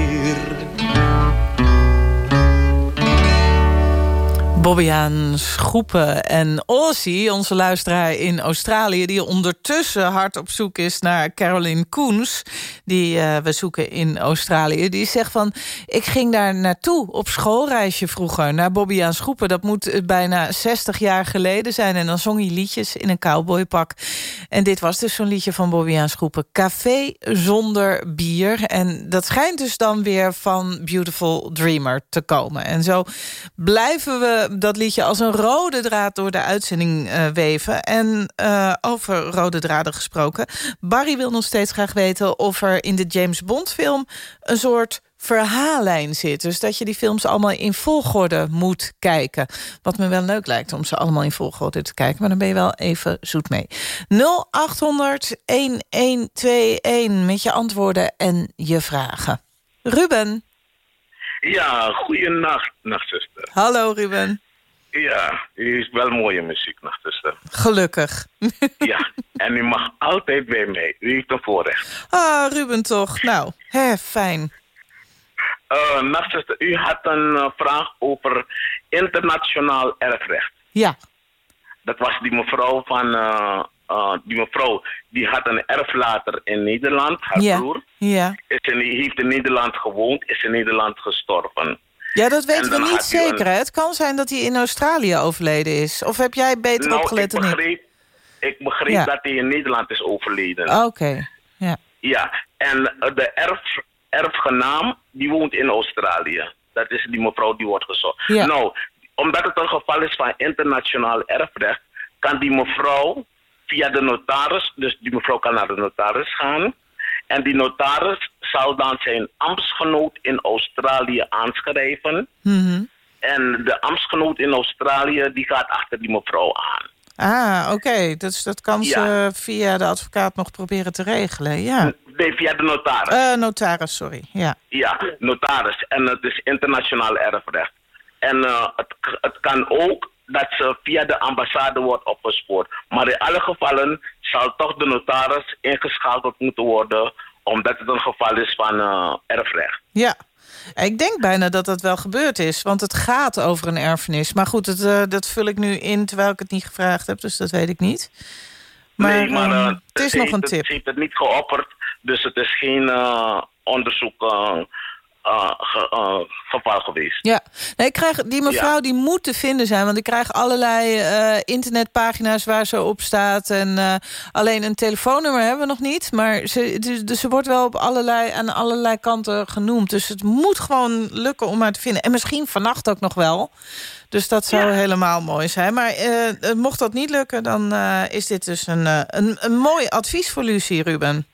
Bobbiaan Schroepen en Ozzy, onze luisteraar in Australië... die ondertussen hard op zoek is naar Caroline Koens... die uh, we zoeken in Australië. Die zegt van, ik ging daar naartoe op schoolreisje vroeger... naar Bobbiaan Schroepen. Dat moet eh, bijna 60 jaar geleden zijn. En dan zong hij liedjes in een cowboypak. En dit was dus zo'n liedje van Bobbiaan Schroepen. Café zonder bier. En dat schijnt dus dan weer van Beautiful Dreamer te komen. En zo blijven we dat liedje als een rode draad door de uitzending uh, weven. En uh, over rode draden gesproken. Barry wil nog steeds graag weten of er in de James Bond film... een soort verhaallijn zit. Dus dat je die films allemaal in volgorde moet kijken. Wat me wel leuk lijkt om ze allemaal in volgorde te kijken. Maar dan ben je wel even zoet mee. 0800-1121 met je antwoorden en je vragen. Ruben. Ja, goeienacht, nachtzuster. Hallo Ruben. Ja, u is wel mooie muziek, nachtzuster. Gelukkig. ja, en u mag altijd bij mij. U heeft een voorrecht. Ah, Ruben toch. Nou, hè, fijn. Uh, nachtzuster, u had een uh, vraag over internationaal erfrecht. Ja. Dat was die mevrouw van... Uh, uh, die mevrouw die had een erflater in Nederland, haar ja. broer. Ja. Is in, heeft in Nederland gewoond, is in Nederland gestorven. Ja, dat weten we niet zeker. Het kan zijn dat hij in Australië overleden is. Of heb jij beter nou, opgelet dan ik? Ik begreep ja. dat hij in Nederland is overleden. Oké, okay. ja. Ja, en de erf, erfgenaam, die woont in Australië. Dat is die mevrouw die wordt gezocht. Ja. Nou, omdat het een geval is van internationaal erfrecht... kan die mevrouw via de notaris, dus die mevrouw kan naar de notaris gaan... En die notaris zal dan zijn ambtsgenoot in Australië aanschrijven. Mm -hmm. En de ambtsgenoot in Australië die gaat achter die mevrouw aan. Ah, oké. Okay. Dus dat kan ja. ze via de advocaat nog proberen te regelen, ja. Nee, via de notaris. Uh, notaris, sorry, ja. Ja, notaris. En het is internationaal erfrecht. En uh, het, het kan ook dat ze via de ambassade wordt opgespoord. Maar in alle gevallen zal toch de notaris ingeschakeld moeten worden omdat het een geval is van erfrecht. Ja, ik denk bijna dat dat wel gebeurd is, want het gaat over een erfenis. Maar goed, het, dat vul ik nu in terwijl ik het niet gevraagd heb, dus dat weet ik niet. Maar, nee, maar ehm, het is nog een tip. Het heeft het niet geopperd, dus het is geen onderzoek uh, geweest. Ja, nee, ik krijg, die mevrouw die moet te vinden zijn... want ik krijg allerlei uh, internetpagina's waar ze op staat... en alleen een telefoonnummer hebben we nog niet... maar ze, dus ze wordt wel op allerlei, aan allerlei kanten genoemd. Dus het moet gewoon lukken om haar te vinden. En misschien vannacht ook nog wel... Dus dat zou helemaal mooi zijn. Maar mocht dat niet lukken, dan is dit dus een, een, een mooi advies voor Lucie, Ruben.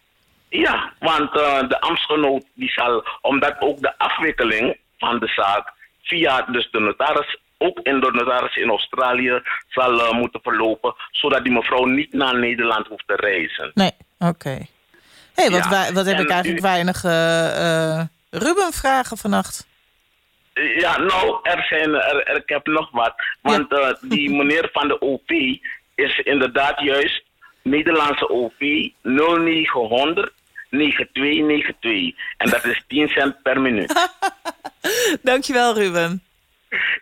Ja, want uh, de ambtsgenoot die zal, omdat ook de afwikkeling van de zaak via dus de notaris, ook in de notaris in Australië, zal uh, moeten verlopen, zodat die mevrouw niet naar Nederland hoeft te reizen. Nee, oké. Okay. hey, wat, ja. wat heb ik eigenlijk u... weinig uh, Ruben vragen vannacht? Ja, nou, er zijn, er, er, ik heb nog wat. Want ja. die meneer van de OP is inderdaad juist Nederlandse OP 0900 9292. En dat is 10 cent per minuut. Dankjewel, Ruben.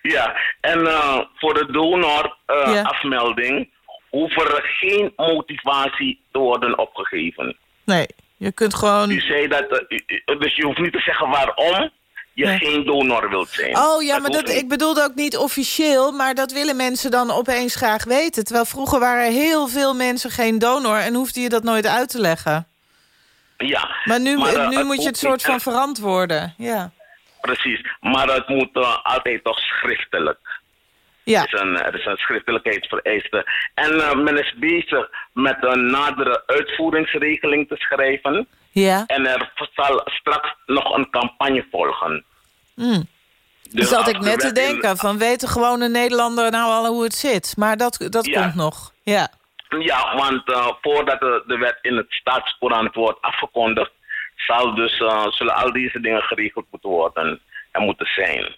Ja, en uh, voor de donor uh, ja. afmelding hoeft er geen motivatie te worden opgegeven. Nee, je kunt gewoon... U zei dat, uh, dus je hoeft niet te zeggen waarom je nee. geen donor wilt zijn. Oh ja, maar dat, ik bedoelde ook niet officieel... maar dat willen mensen dan opeens graag weten. Terwijl vroeger waren heel veel mensen geen donor... en hoefde je dat nooit uit te leggen. Ja. Maar nu, maar, nu moet je het soort van verantwoorden. Ja. Precies, maar het moet uh, altijd toch schriftelijk. Ja. Er is een, er is een schriftelijkheidsvereiste. En uh, men is bezig met een nadere uitvoeringsregeling te schrijven. Ja. En er zal straks nog een campagne volgen. Mm. Dus zat ik net te denken, van weten gewone Nederlander nou al hoe het zit? Maar dat, dat ja. komt nog, ja. Ja, want uh, voordat de, de, wet in het staatscourant wordt afgekondigd, zal dus, uh, zullen al deze dingen geregeld moeten worden en moeten zijn.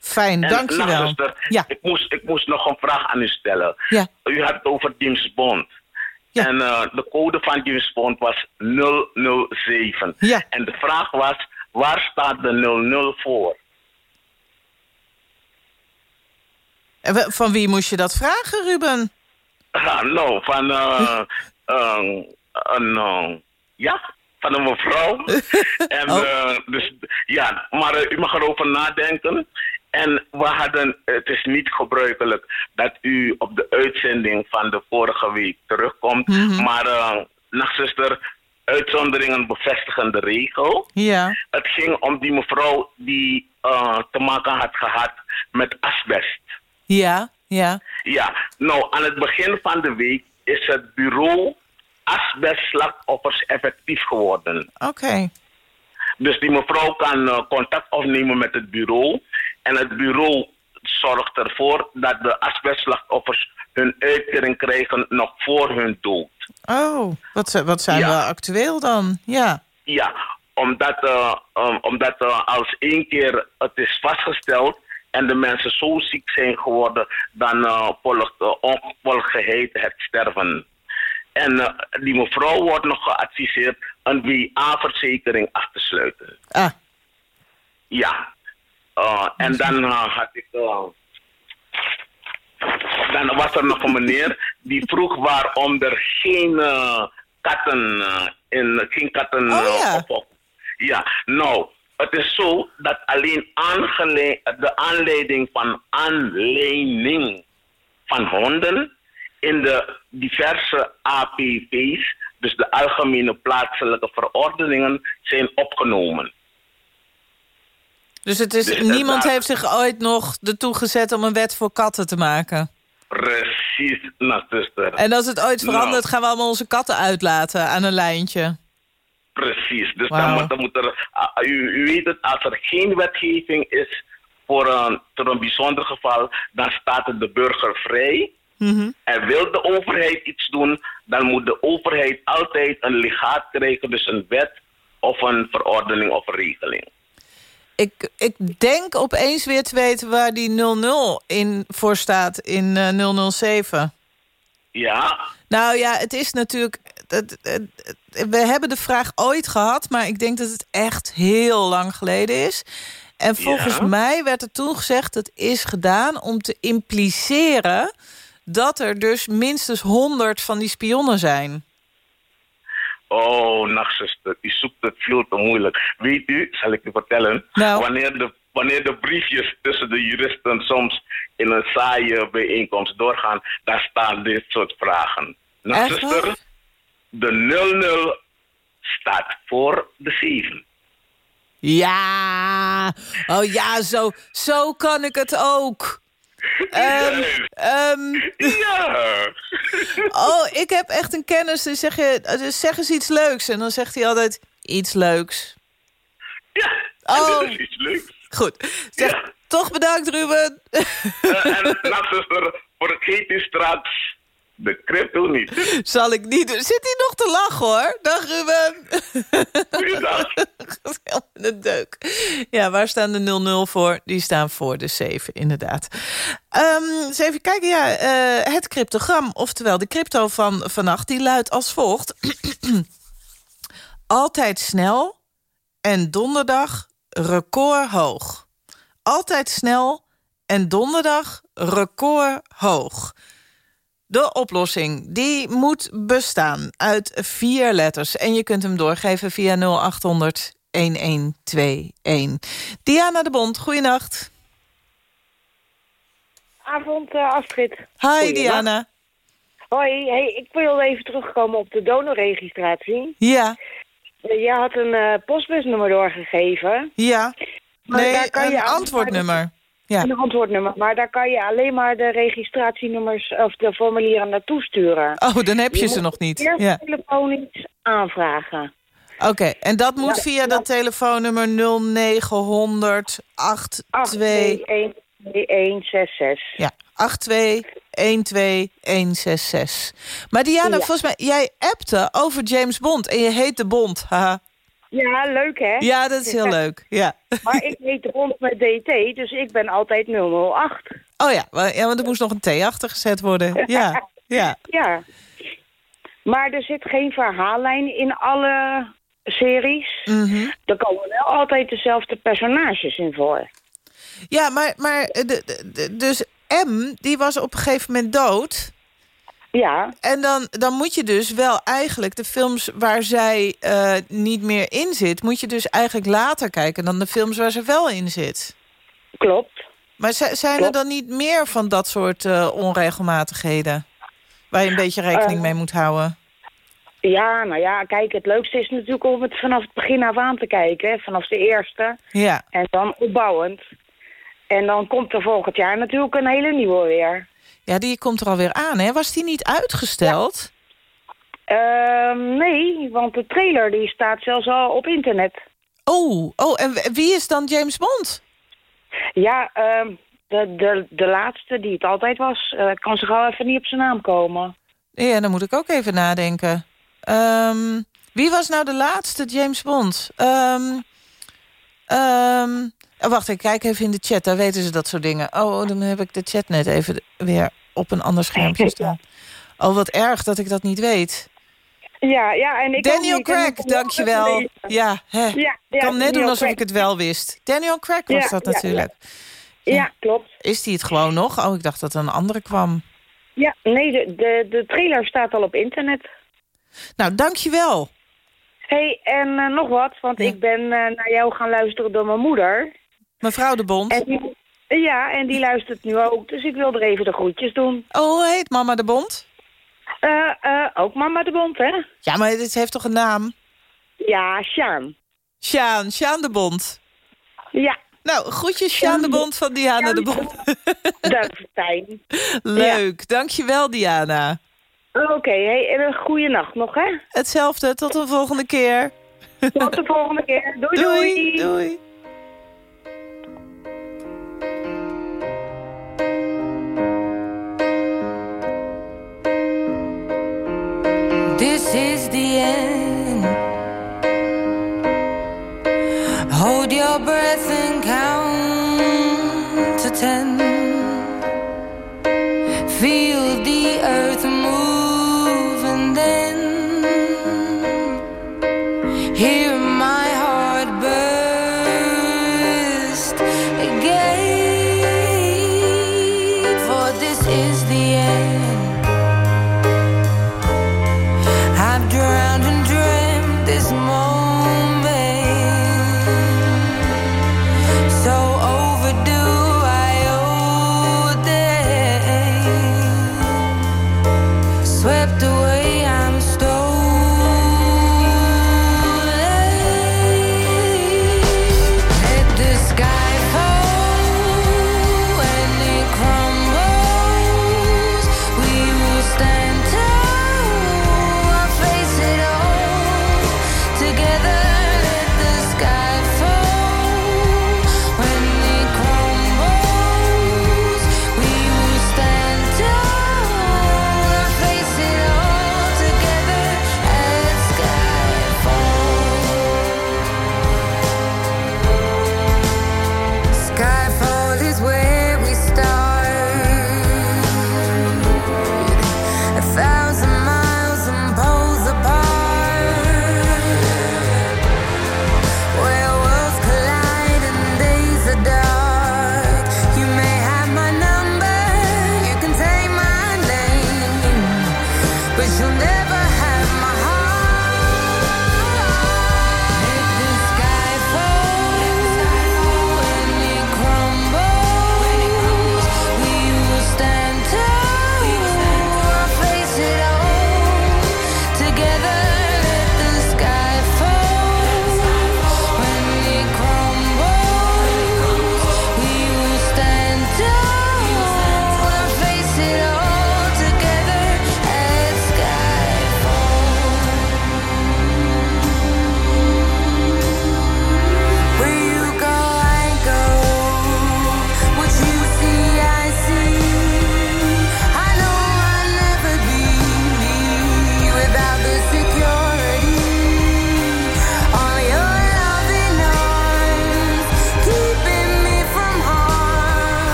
Fijn, en, dankjewel. Zuster, ja. ik, moest, ik moest nog een vraag aan u stellen. Ja. U had het over James Bond. Ja. En uh, de code van James Bond was 007. Ja. En de vraag was, waar staat de 00 voor? Van wie moest je dat vragen, Ruben? Ah, nou, van uh, uh, een, uh, ja, van een mevrouw. en oh. dus, ja, maar u mag erover nadenken. En we hadden, het is niet gebruikelijk dat u op de uitzending van de vorige week terugkomt. Mm -hmm. Maar, nachtzuster, uitzonderingen bevestigen de regel. Ja. Het ging om die mevrouw die te maken had gehad met asbest. Ja. Ja. Ja, nou aan het begin van de week is het bureau asbestslachtoffers effectief geworden. Oké. Dus die mevrouw kan uh, contact opnemen met het bureau. En het bureau zorgt ervoor dat de asbestslachtoffers hun uitkering krijgen nog voor hun dood. Oh, wat, wat zijn ja. we actueel dan? Ja. Ja, omdat, uh, um, omdat uh, als één keer het is vastgesteld en de mensen zo ziek zijn geworden, dan uh, volgt uh, ongevolgheid het sterven. En uh, die mevrouw wordt nog geadviseerd een WA-verzekering af te sluiten. Ah. Ja. Uh, en dan had ik... dan was er nog een meneer die vroeg waarom er geen katten, in, geen katten oh, ja. op... Ja, nou... Het is zo dat alleen de aanleiding van aanlening van honden in de diverse APV's, dus de algemene plaatselijke verordeningen, zijn opgenomen. Dus, het is, dus niemand heeft zich ooit nog ertoe gezet om een wet voor katten te maken? Precies, nou zuster. En als het ooit verandert, nou. gaan we allemaal onze katten uitlaten aan een lijntje? Precies. Dus wow. dan, dan, moet er, uh, u, u, weet het, als er geen wetgeving is voor een, voor een bijzonder geval, dan staat het de burger vrij. Mm -hmm. En wil de overheid iets doen, dan moet de overheid altijd een legaat krijgen, dus een wet of een verordening of een regeling. Ik, ik denk opeens weer te weten waar die 00 in voor staat in uh, 007. Ja? Nou ja, het is natuurlijk we hebben de vraag ooit gehad... maar ik denk dat het echt heel lang geleden is. En volgens mij werd er toen gezegd... dat is gedaan om te impliceren... dat er dus minstens honderd van die spionnen zijn. Oh, nachtzuster, u zoekt het veel te moeilijk. Weet u, zal ik u vertellen... Nou. Wanneer, de, wanneer de briefjes tussen de juristen soms in een saaie bijeenkomst doorgaan... dan staan dit soort vragen. Nachtzuster, de 00 staat voor de 7. Ja, oh ja, zo, zo kan ik het ook. Um, um, ja. oh, ik heb echt een kennis. Die zeg, je, dus zeg eens iets leuks. En dan zegt hij altijd iets leuks. Ja, oh. is iets leuks. Goed. Zeg, ja. toch bedankt, Ruben. Uh, en nachtzuster, vergeet u straks de crypto niet. Zal ik niet doen. Zit hij nog te lachen, hoor. Dag, Ruben. Goeiedag. de deuk. Ja, waar staan de 0-0 voor? Die staan voor de 7, inderdaad. Um, eens even kijken. Ja, uh, het cryptogram, oftewel de crypto van vannacht... die luidt als volgt. Altijd snel en donderdag record hoog. Altijd snel en donderdag record hoog. De oplossing die moet bestaan uit vier letters. En je kunt hem doorgeven via 0800 1121. Diana de Bond, goeienacht. Avond uh, Astrid. Hi Diana. Hoi, hey, ik wil even terugkomen op de donorregistratie. Ja. Je had een uh, postbusnummer doorgegeven. Ja. Nee, daar kan een je antwoordnummer. Ja. Een antwoordnummer. Maar daar kan je alleen maar de registratienummers of de formulieren naartoe sturen. Oh, dan heb je, ze nog niet. Eerst ja. telefonisch aanvragen. Oké, en dat moet via dat telefoonnummer 0900 82... 166. Ja, 8212166. Maar Diana, volgens mij, jij appte over James Bond en je heet de Bond. Haha. Ja, leuk hè? Ja, dat is heel leuk. Ja. Maar ik heet rond met DT, dus ik ben altijd 008. Oh ja, ja want er moest nog een T achter gezet worden. Ja, ja. ja. Maar er zit geen verhaallijn in alle series. Mm Er komen wel altijd dezelfde personages in voor. Ja, maar, maar de, de, dus M, die was op een gegeven moment dood... Ja. En dan, dan moet je dus wel eigenlijk de films waar zij uh, niet meer in zit... moet je dus eigenlijk later kijken dan de films waar ze wel in zit. Klopt. Maar zijn er dan niet meer van dat soort uh, onregelmatigheden... waar je een beetje rekening uh, mee moet houden? Ja, nou ja, kijk, het leukste is natuurlijk om het vanaf het begin af aan te kijken. Vanaf de eerste. Ja. En dan opbouwend. En dan komt er volgend jaar natuurlijk een hele nieuwe weer. Ja, die komt er alweer aan, hè? Was die niet uitgesteld? Ja. Uh, nee, want de trailer die staat zelfs al op internet. Oh, oh en wie is dan James Bond? Ja, uh, de, de, de laatste die het altijd was. Uh, kan ze gauw even niet op zijn naam komen. Ja, dan moet ik ook even nadenken. Um, wie was nou de laatste James Bond? Um, um, Oh, wacht, ik kijk even in de chat. Daar weten ze dat soort dingen. Oh, dan heb ik de chat net even weer op een ander schermpje staan. Oh, wat erg dat ik dat niet weet. Ja, ja, en ik Daniel Craig, dankjewel. Ja, hè. Ja, ik kan net doen alsof ik het wel wist. Daniel Craig was dat natuurlijk. Ja, klopt. Is die het gewoon nog? Oh, ik dacht dat er een andere kwam. Ja, nee, de, de, de trailer staat al op internet. Nou, dankjewel. hey, en uh, nog wat, want ik ben uh, naar jou gaan luisteren door mijn moeder. Mevrouw de Bond. En die, ja, en die luistert nu ook. Dus ik wil er even de groetjes doen. Oh, heet mama de Bond? Uh, uh, ook mama de Bond, hè? Ja, maar dit heeft toch een naam? Ja, Sjaan. Sjaan, Sjaan de Bond. Ja. Nou, groetjes Sjaan de Bond van Diana de Bond. Dat is fijn. Leuk, ja. dankjewel Diana. Oké, okay, hey, en een goede nacht nog, hè? Hetzelfde, tot de volgende keer. Tot de volgende keer. Doei, doei. Doei. doei. Your breath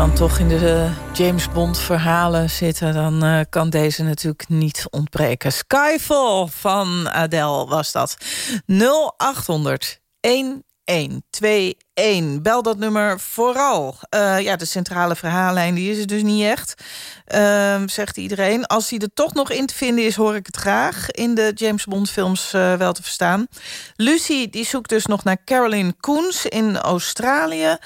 dan toch in de James Bond verhalen zitten... dan uh, kan deze natuurlijk niet ontbreken. Skyfall van Adele was dat. 0800 1121. Bel dat nummer vooral. Uh, ja, de centrale verhaallijn die is het dus niet echt, uh, zegt iedereen. Als die er toch nog in te vinden is, hoor ik het graag. In de James Bond films wel te verstaan. Lucy die zoekt dus nog naar Caroline Koens in Australië.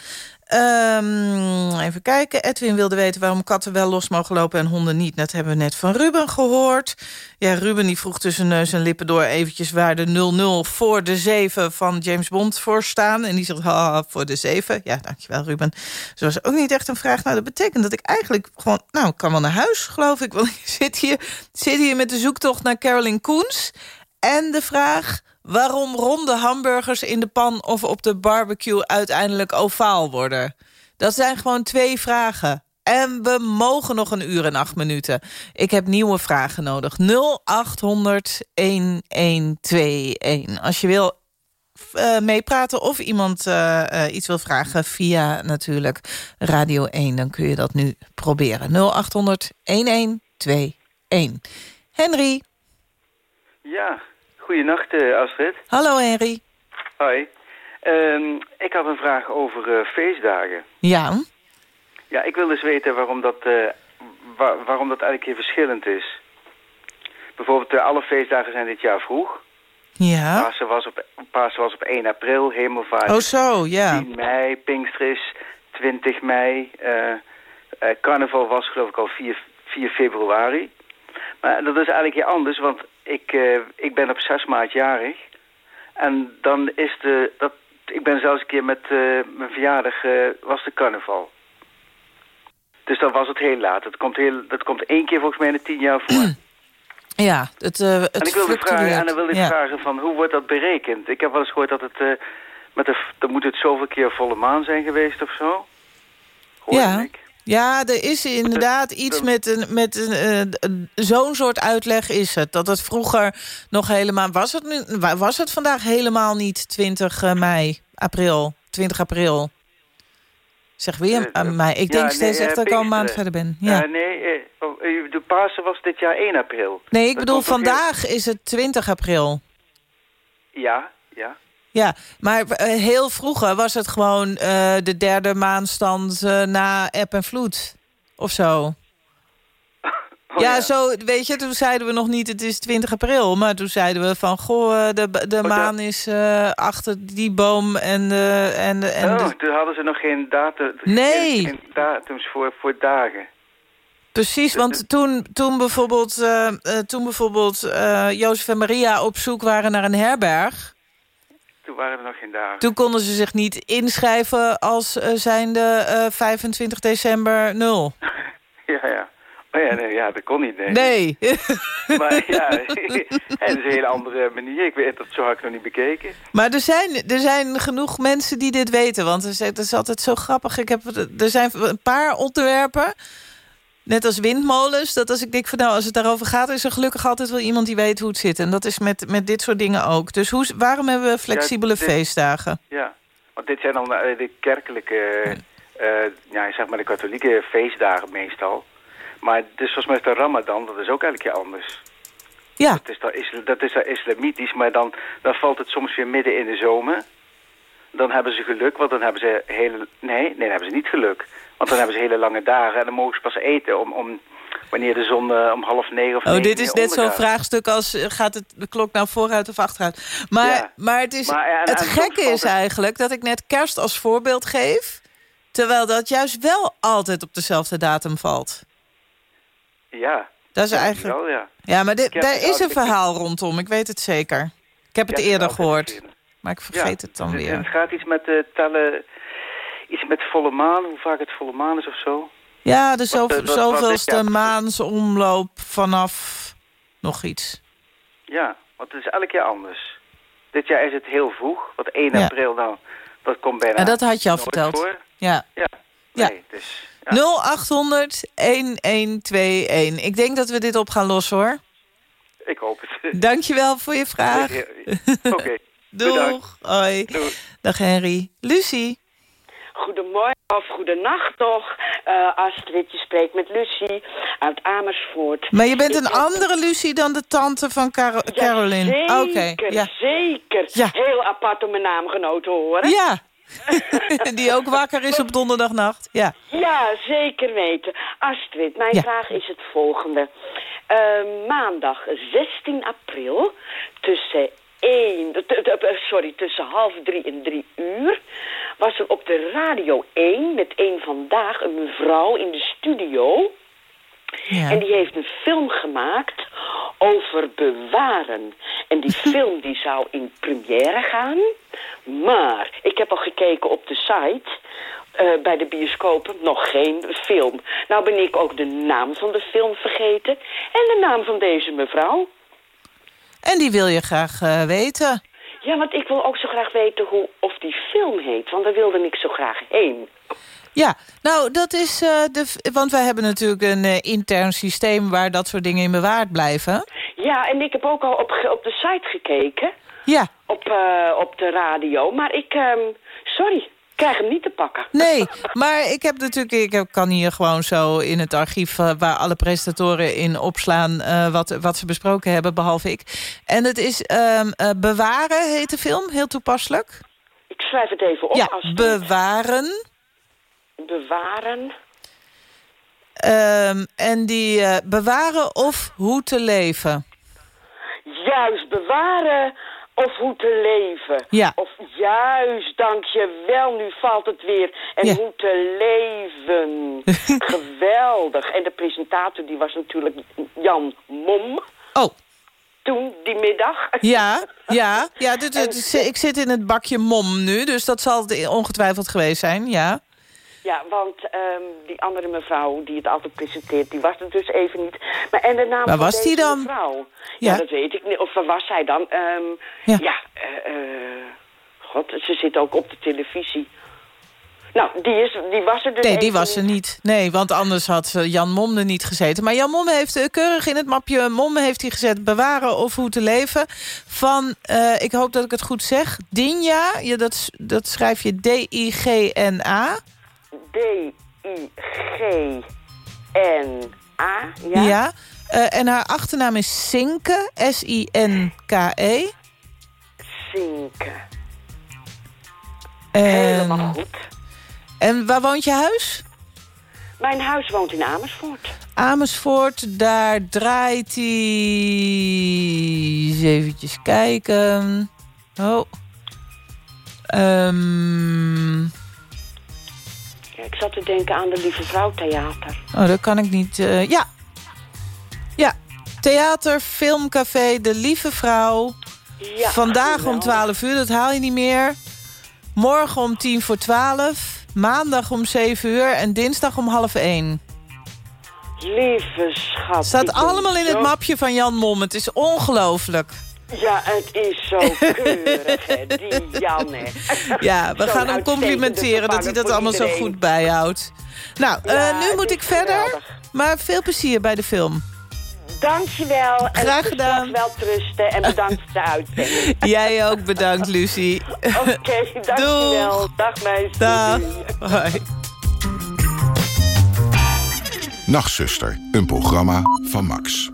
Um, even kijken. Edwin wilde weten waarom katten wel los mogen lopen en honden niet. Dat hebben we net van Ruben gehoord. Ja, Ruben die vroeg tussen neus en lippen door eventjes waar de 00 voor de 7 van James Bond voor staan. En die zegt, ha, voor de 7. Ja, dankjewel Ruben. Zo was ook niet echt een vraag. Nou, dat betekent dat ik eigenlijk gewoon, nou, kan wel naar huis, geloof ik. Want ik zit hier, zit hier met de zoektocht naar Caroline Koens. En de vraag, waarom ronde hamburgers in de pan of op de barbecue uiteindelijk ovaal worden. Dat zijn gewoon twee vragen. En we mogen nog een uur en acht minuten. Ik heb nieuwe vragen nodig. 0800 1121. Als je wil uh, meepraten of iemand uh, uh, iets wil vragen via natuurlijk Radio 1... dan kun je dat nu proberen. 0800 1121. Henry. Ja, Goedenacht, uh, Astrid. Hallo, Henry. Hoi. Um, ik had een vraag over uh, feestdagen. Ja? Ja, ik wil dus weten waarom dat, uh, wa waarom dat eigenlijk hier verschillend is. Bijvoorbeeld, alle feestdagen zijn dit jaar vroeg. Ja. Pasen was op, Pasen was op 1 april, Hemelvaart. Oh zo, ja. 10 mei, Pinkster is 20 mei. carnaval was geloof ik al 4, 4 februari. Maar dat is eigenlijk heel anders, want ik, uh, ik ben op 6 maart jarig. En dan is de... Dat, ik ben zelfs een keer met uh, mijn verjaardag... Uh, was de carnaval. Dus dan was het heel laat. Dat komt, heel, dat komt één keer volgens mij in de tien jaar voor. Ja, het, uh, het en ik wilde vragen, En dan wilde ik ja. vragen van hoe wordt dat berekend? Ik heb wel eens gehoord dat het... Uh, met de, dan moet het zoveel keer volle maan zijn geweest of zo. Hoorde ja. Ik. Ja, er is inderdaad iets met een, met een, uh, zo'n soort uitleg is het. Dat het vroeger nog helemaal... Was het, nu, was het vandaag helemaal niet 20 mei, april, 20 april? Zeg weer aan mij. Ik denk ja, steeds nee, echt dat ik al een maand verder ben. Ja. Uh, nee, uh, de Pasen was dit jaar 1 april. Nee, ik bedoel vandaag is het 20 april. Ja, ja. Maar heel vroeger was het gewoon uh, de derde maanstand uh, na eb en vloed. Of zo. Oh, ja, ja, zo, weet je, toen zeiden we nog niet het is 20 april. Maar toen zeiden we van, goh, de, de oh, maan is uh, achter die boom en... en, en oh, toen hadden ze nog geen datum, nee. geen datums voor, voor dagen. Precies, want toen, toen bijvoorbeeld, toen bijvoorbeeld Jozef en Maria op zoek waren naar een herberg... Toen waren er nog geen dagen. Toen konden ze zich niet inschrijven als uh, zijnde uh, 25 december 0. ja, ja. Oh ja, nee, ja, dat kon niet, nee. Nee. maar ja, het is een hele andere manier. Ik weet dat zo had ik nog niet bekeken. Maar er zijn, er zijn genoeg mensen die dit weten. Want het is altijd zo grappig. Ik heb, er zijn een paar onderwerpen Net als windmolens, dat als ik denk van nou, als het daarover gaat... is er gelukkig altijd wel iemand die weet hoe het zit. En dat is met, met dit soort dingen ook. Dus hoe, waarom hebben we flexibele ja, dit, feestdagen? Ja, want dit zijn dan de kerkelijke, uh, ja, zeg maar de katholieke feestdagen meestal. Maar dus zoals met de ramadan, dat is ook elke keer anders. Ja. Dat is, dan, dat is dan islamitisch, maar dan, dan valt het soms weer midden in de zomer. Dan hebben ze geluk, want dan hebben ze hele... Nee, nee, dan hebben ze niet geluk. Want dan hebben ze hele lange dagen en dan mogen ze pas eten om, om wanneer de zon uh, om half negen of Oh, dit is net zo'n vraagstuk als uh, gaat het, de klok nou vooruit of achteruit. Maar, ja. maar het, is, maar, en, het en gekke is het... eigenlijk dat ik net kerst als voorbeeld geef... terwijl dat juist wel altijd op dezelfde datum valt. Ja. Dat is eigenlijk... Wel, ja. ja, maar dit, daar is een verhaal rondom, ik weet het zeker. Ik heb het eerder gehoord, maar ik vergeet het dan weer. Het gaat iets met uh, tellen iets met volle maan, hoe vaak het volle maan is of zo. Ja, de zo, wat, zoveelste wat, maansomloop vanaf nog iets. Ja, want het is elk jaar anders. Dit jaar is het heel vroeg, wat 1 ja. april dan, dat komt bijna En dat had je al verteld. Voor. Ja. Ja, ja. Nee, dus, ja. 0800 1121. Ik denk dat we dit op gaan lossen hoor. Ik hoop het. Dankjewel voor je vraag. Oké. Okay. Doeg. Hoi. Doeg. Dag Henry. Lucie. Goedemorgen of goedenacht toch. Uh, Astrid, je spreekt met Lucie uit Amersfoort. Maar je bent een andere Lucie dan de tante van Caro ja, Caroline? Zeker, ja. zeker. Ja. Heel apart om mijn naamgenoot te horen. Ja. Die ook wakker is op donderdagnacht. Ja, ja zeker weten. Astrid, mijn vraag is het volgende. Uh, maandag 16 april tussen 1, sorry, tussen half drie en drie uur... was er op de Radio 1 met één Vandaag een mevrouw in de studio... Ja. En die heeft een film gemaakt over bewaren. En die film die zou in première gaan. Maar ik heb al gekeken op de site... Uh, bij de bioscopen nog geen film. Nou ben ik ook de naam van de film vergeten. En de naam van deze mevrouw. En die wil je graag uh, weten. Ja, want ik wil ook zo graag weten hoe, of die film heet. Want daar wilde ik zo graag heen. Ja, nou, dat is... Uh, de, want wij hebben natuurlijk een uh, intern systeem... waar dat soort dingen in bewaard blijven. Ja, en ik heb ook al op, op de site gekeken. Ja. Op, op de radio. Maar ik... Um, sorry, krijg hem niet te pakken. Nee, maar ik heb natuurlijk, ik kan hier gewoon zo in het archief... Uh, waar alle presentatoren in opslaan uh, wat, wat ze besproken hebben, behalve ik. En het is um, uh, Bewaren, heet de film, heel toepasselijk. Ik schrijf het even op. Ja, Bewaren. Bewaren. Um, en die bewaren of hoe te leven. Juist, bewaren of hoe te leven. Ja. Of juist, dank je wel, nu valt het weer. En hoe te leven. Geweldig. En de presentator die was natuurlijk Jan Mom. Oh. Toen, die middag. Ja, ja. ja dus, ik zit in het bakje Mom nu, dus dat zal ongetwijfeld geweest zijn, ja. Ja, want um, die andere mevrouw die het altijd presenteert, die was er dus even niet. Maar en de naam Waar van was deze die dan? mevrouw? Ja. ja. dat weet ik niet. Of waar was zij dan? Um, ja, ja uh, god, ze zit ook op de televisie. Nou, die, is, die was er dus Nee, die was er niet. Nee, want anders had Jan Mom er niet gezeten. Maar Jan Mom heeft keurig in het mapje Mom heeft hij gezet... bewaren of hoe te leven. Van, uh, ik hoop dat ik het goed zeg, Dinja. Ja, dat, dat schrijf je D-I-G-N-A. D-I-G-N-A, ja? Ja, uh, en haar achternaam is Sinke, S-I-N-K-E. Sinke. En... Helemaal goed. En waar woont je huis? Mijn huis woont in Amersfoort. Amersfoort, daar draait hij... Eens eventjes kijken. Oh. Um... Ik zat te denken aan de Lieve Vrouw Theater. Oh, dat kan ik niet... Uh, ja. Ja. Theater, filmcafé, De Lieve Vrouw. Ja, Vandaag om 12 uur, dat haal je niet meer. Morgen om tien voor 12. Maandag om 7 uur. En dinsdag om half 1. Lieve schat. Staat allemaal in het mapje van Jan Mom. Het is ongelooflijk. Ja, het is zo keurig, hè, die Janne. Ja, we gaan hem complimenteren dat hij dat allemaal zo goed bijhoudt. Nou, ja, uh, nu moet ik verder, geweldig. maar veel plezier bij de film. Dankjewel. Graag gedaan. wel trusten en bedankt voor de uitzending. Jij ook bedankt, Lucie. Oké, okay, dankjewel. Doeg. Dag meisje. Dag. Hoi. Nachtzuster, een programma van Max.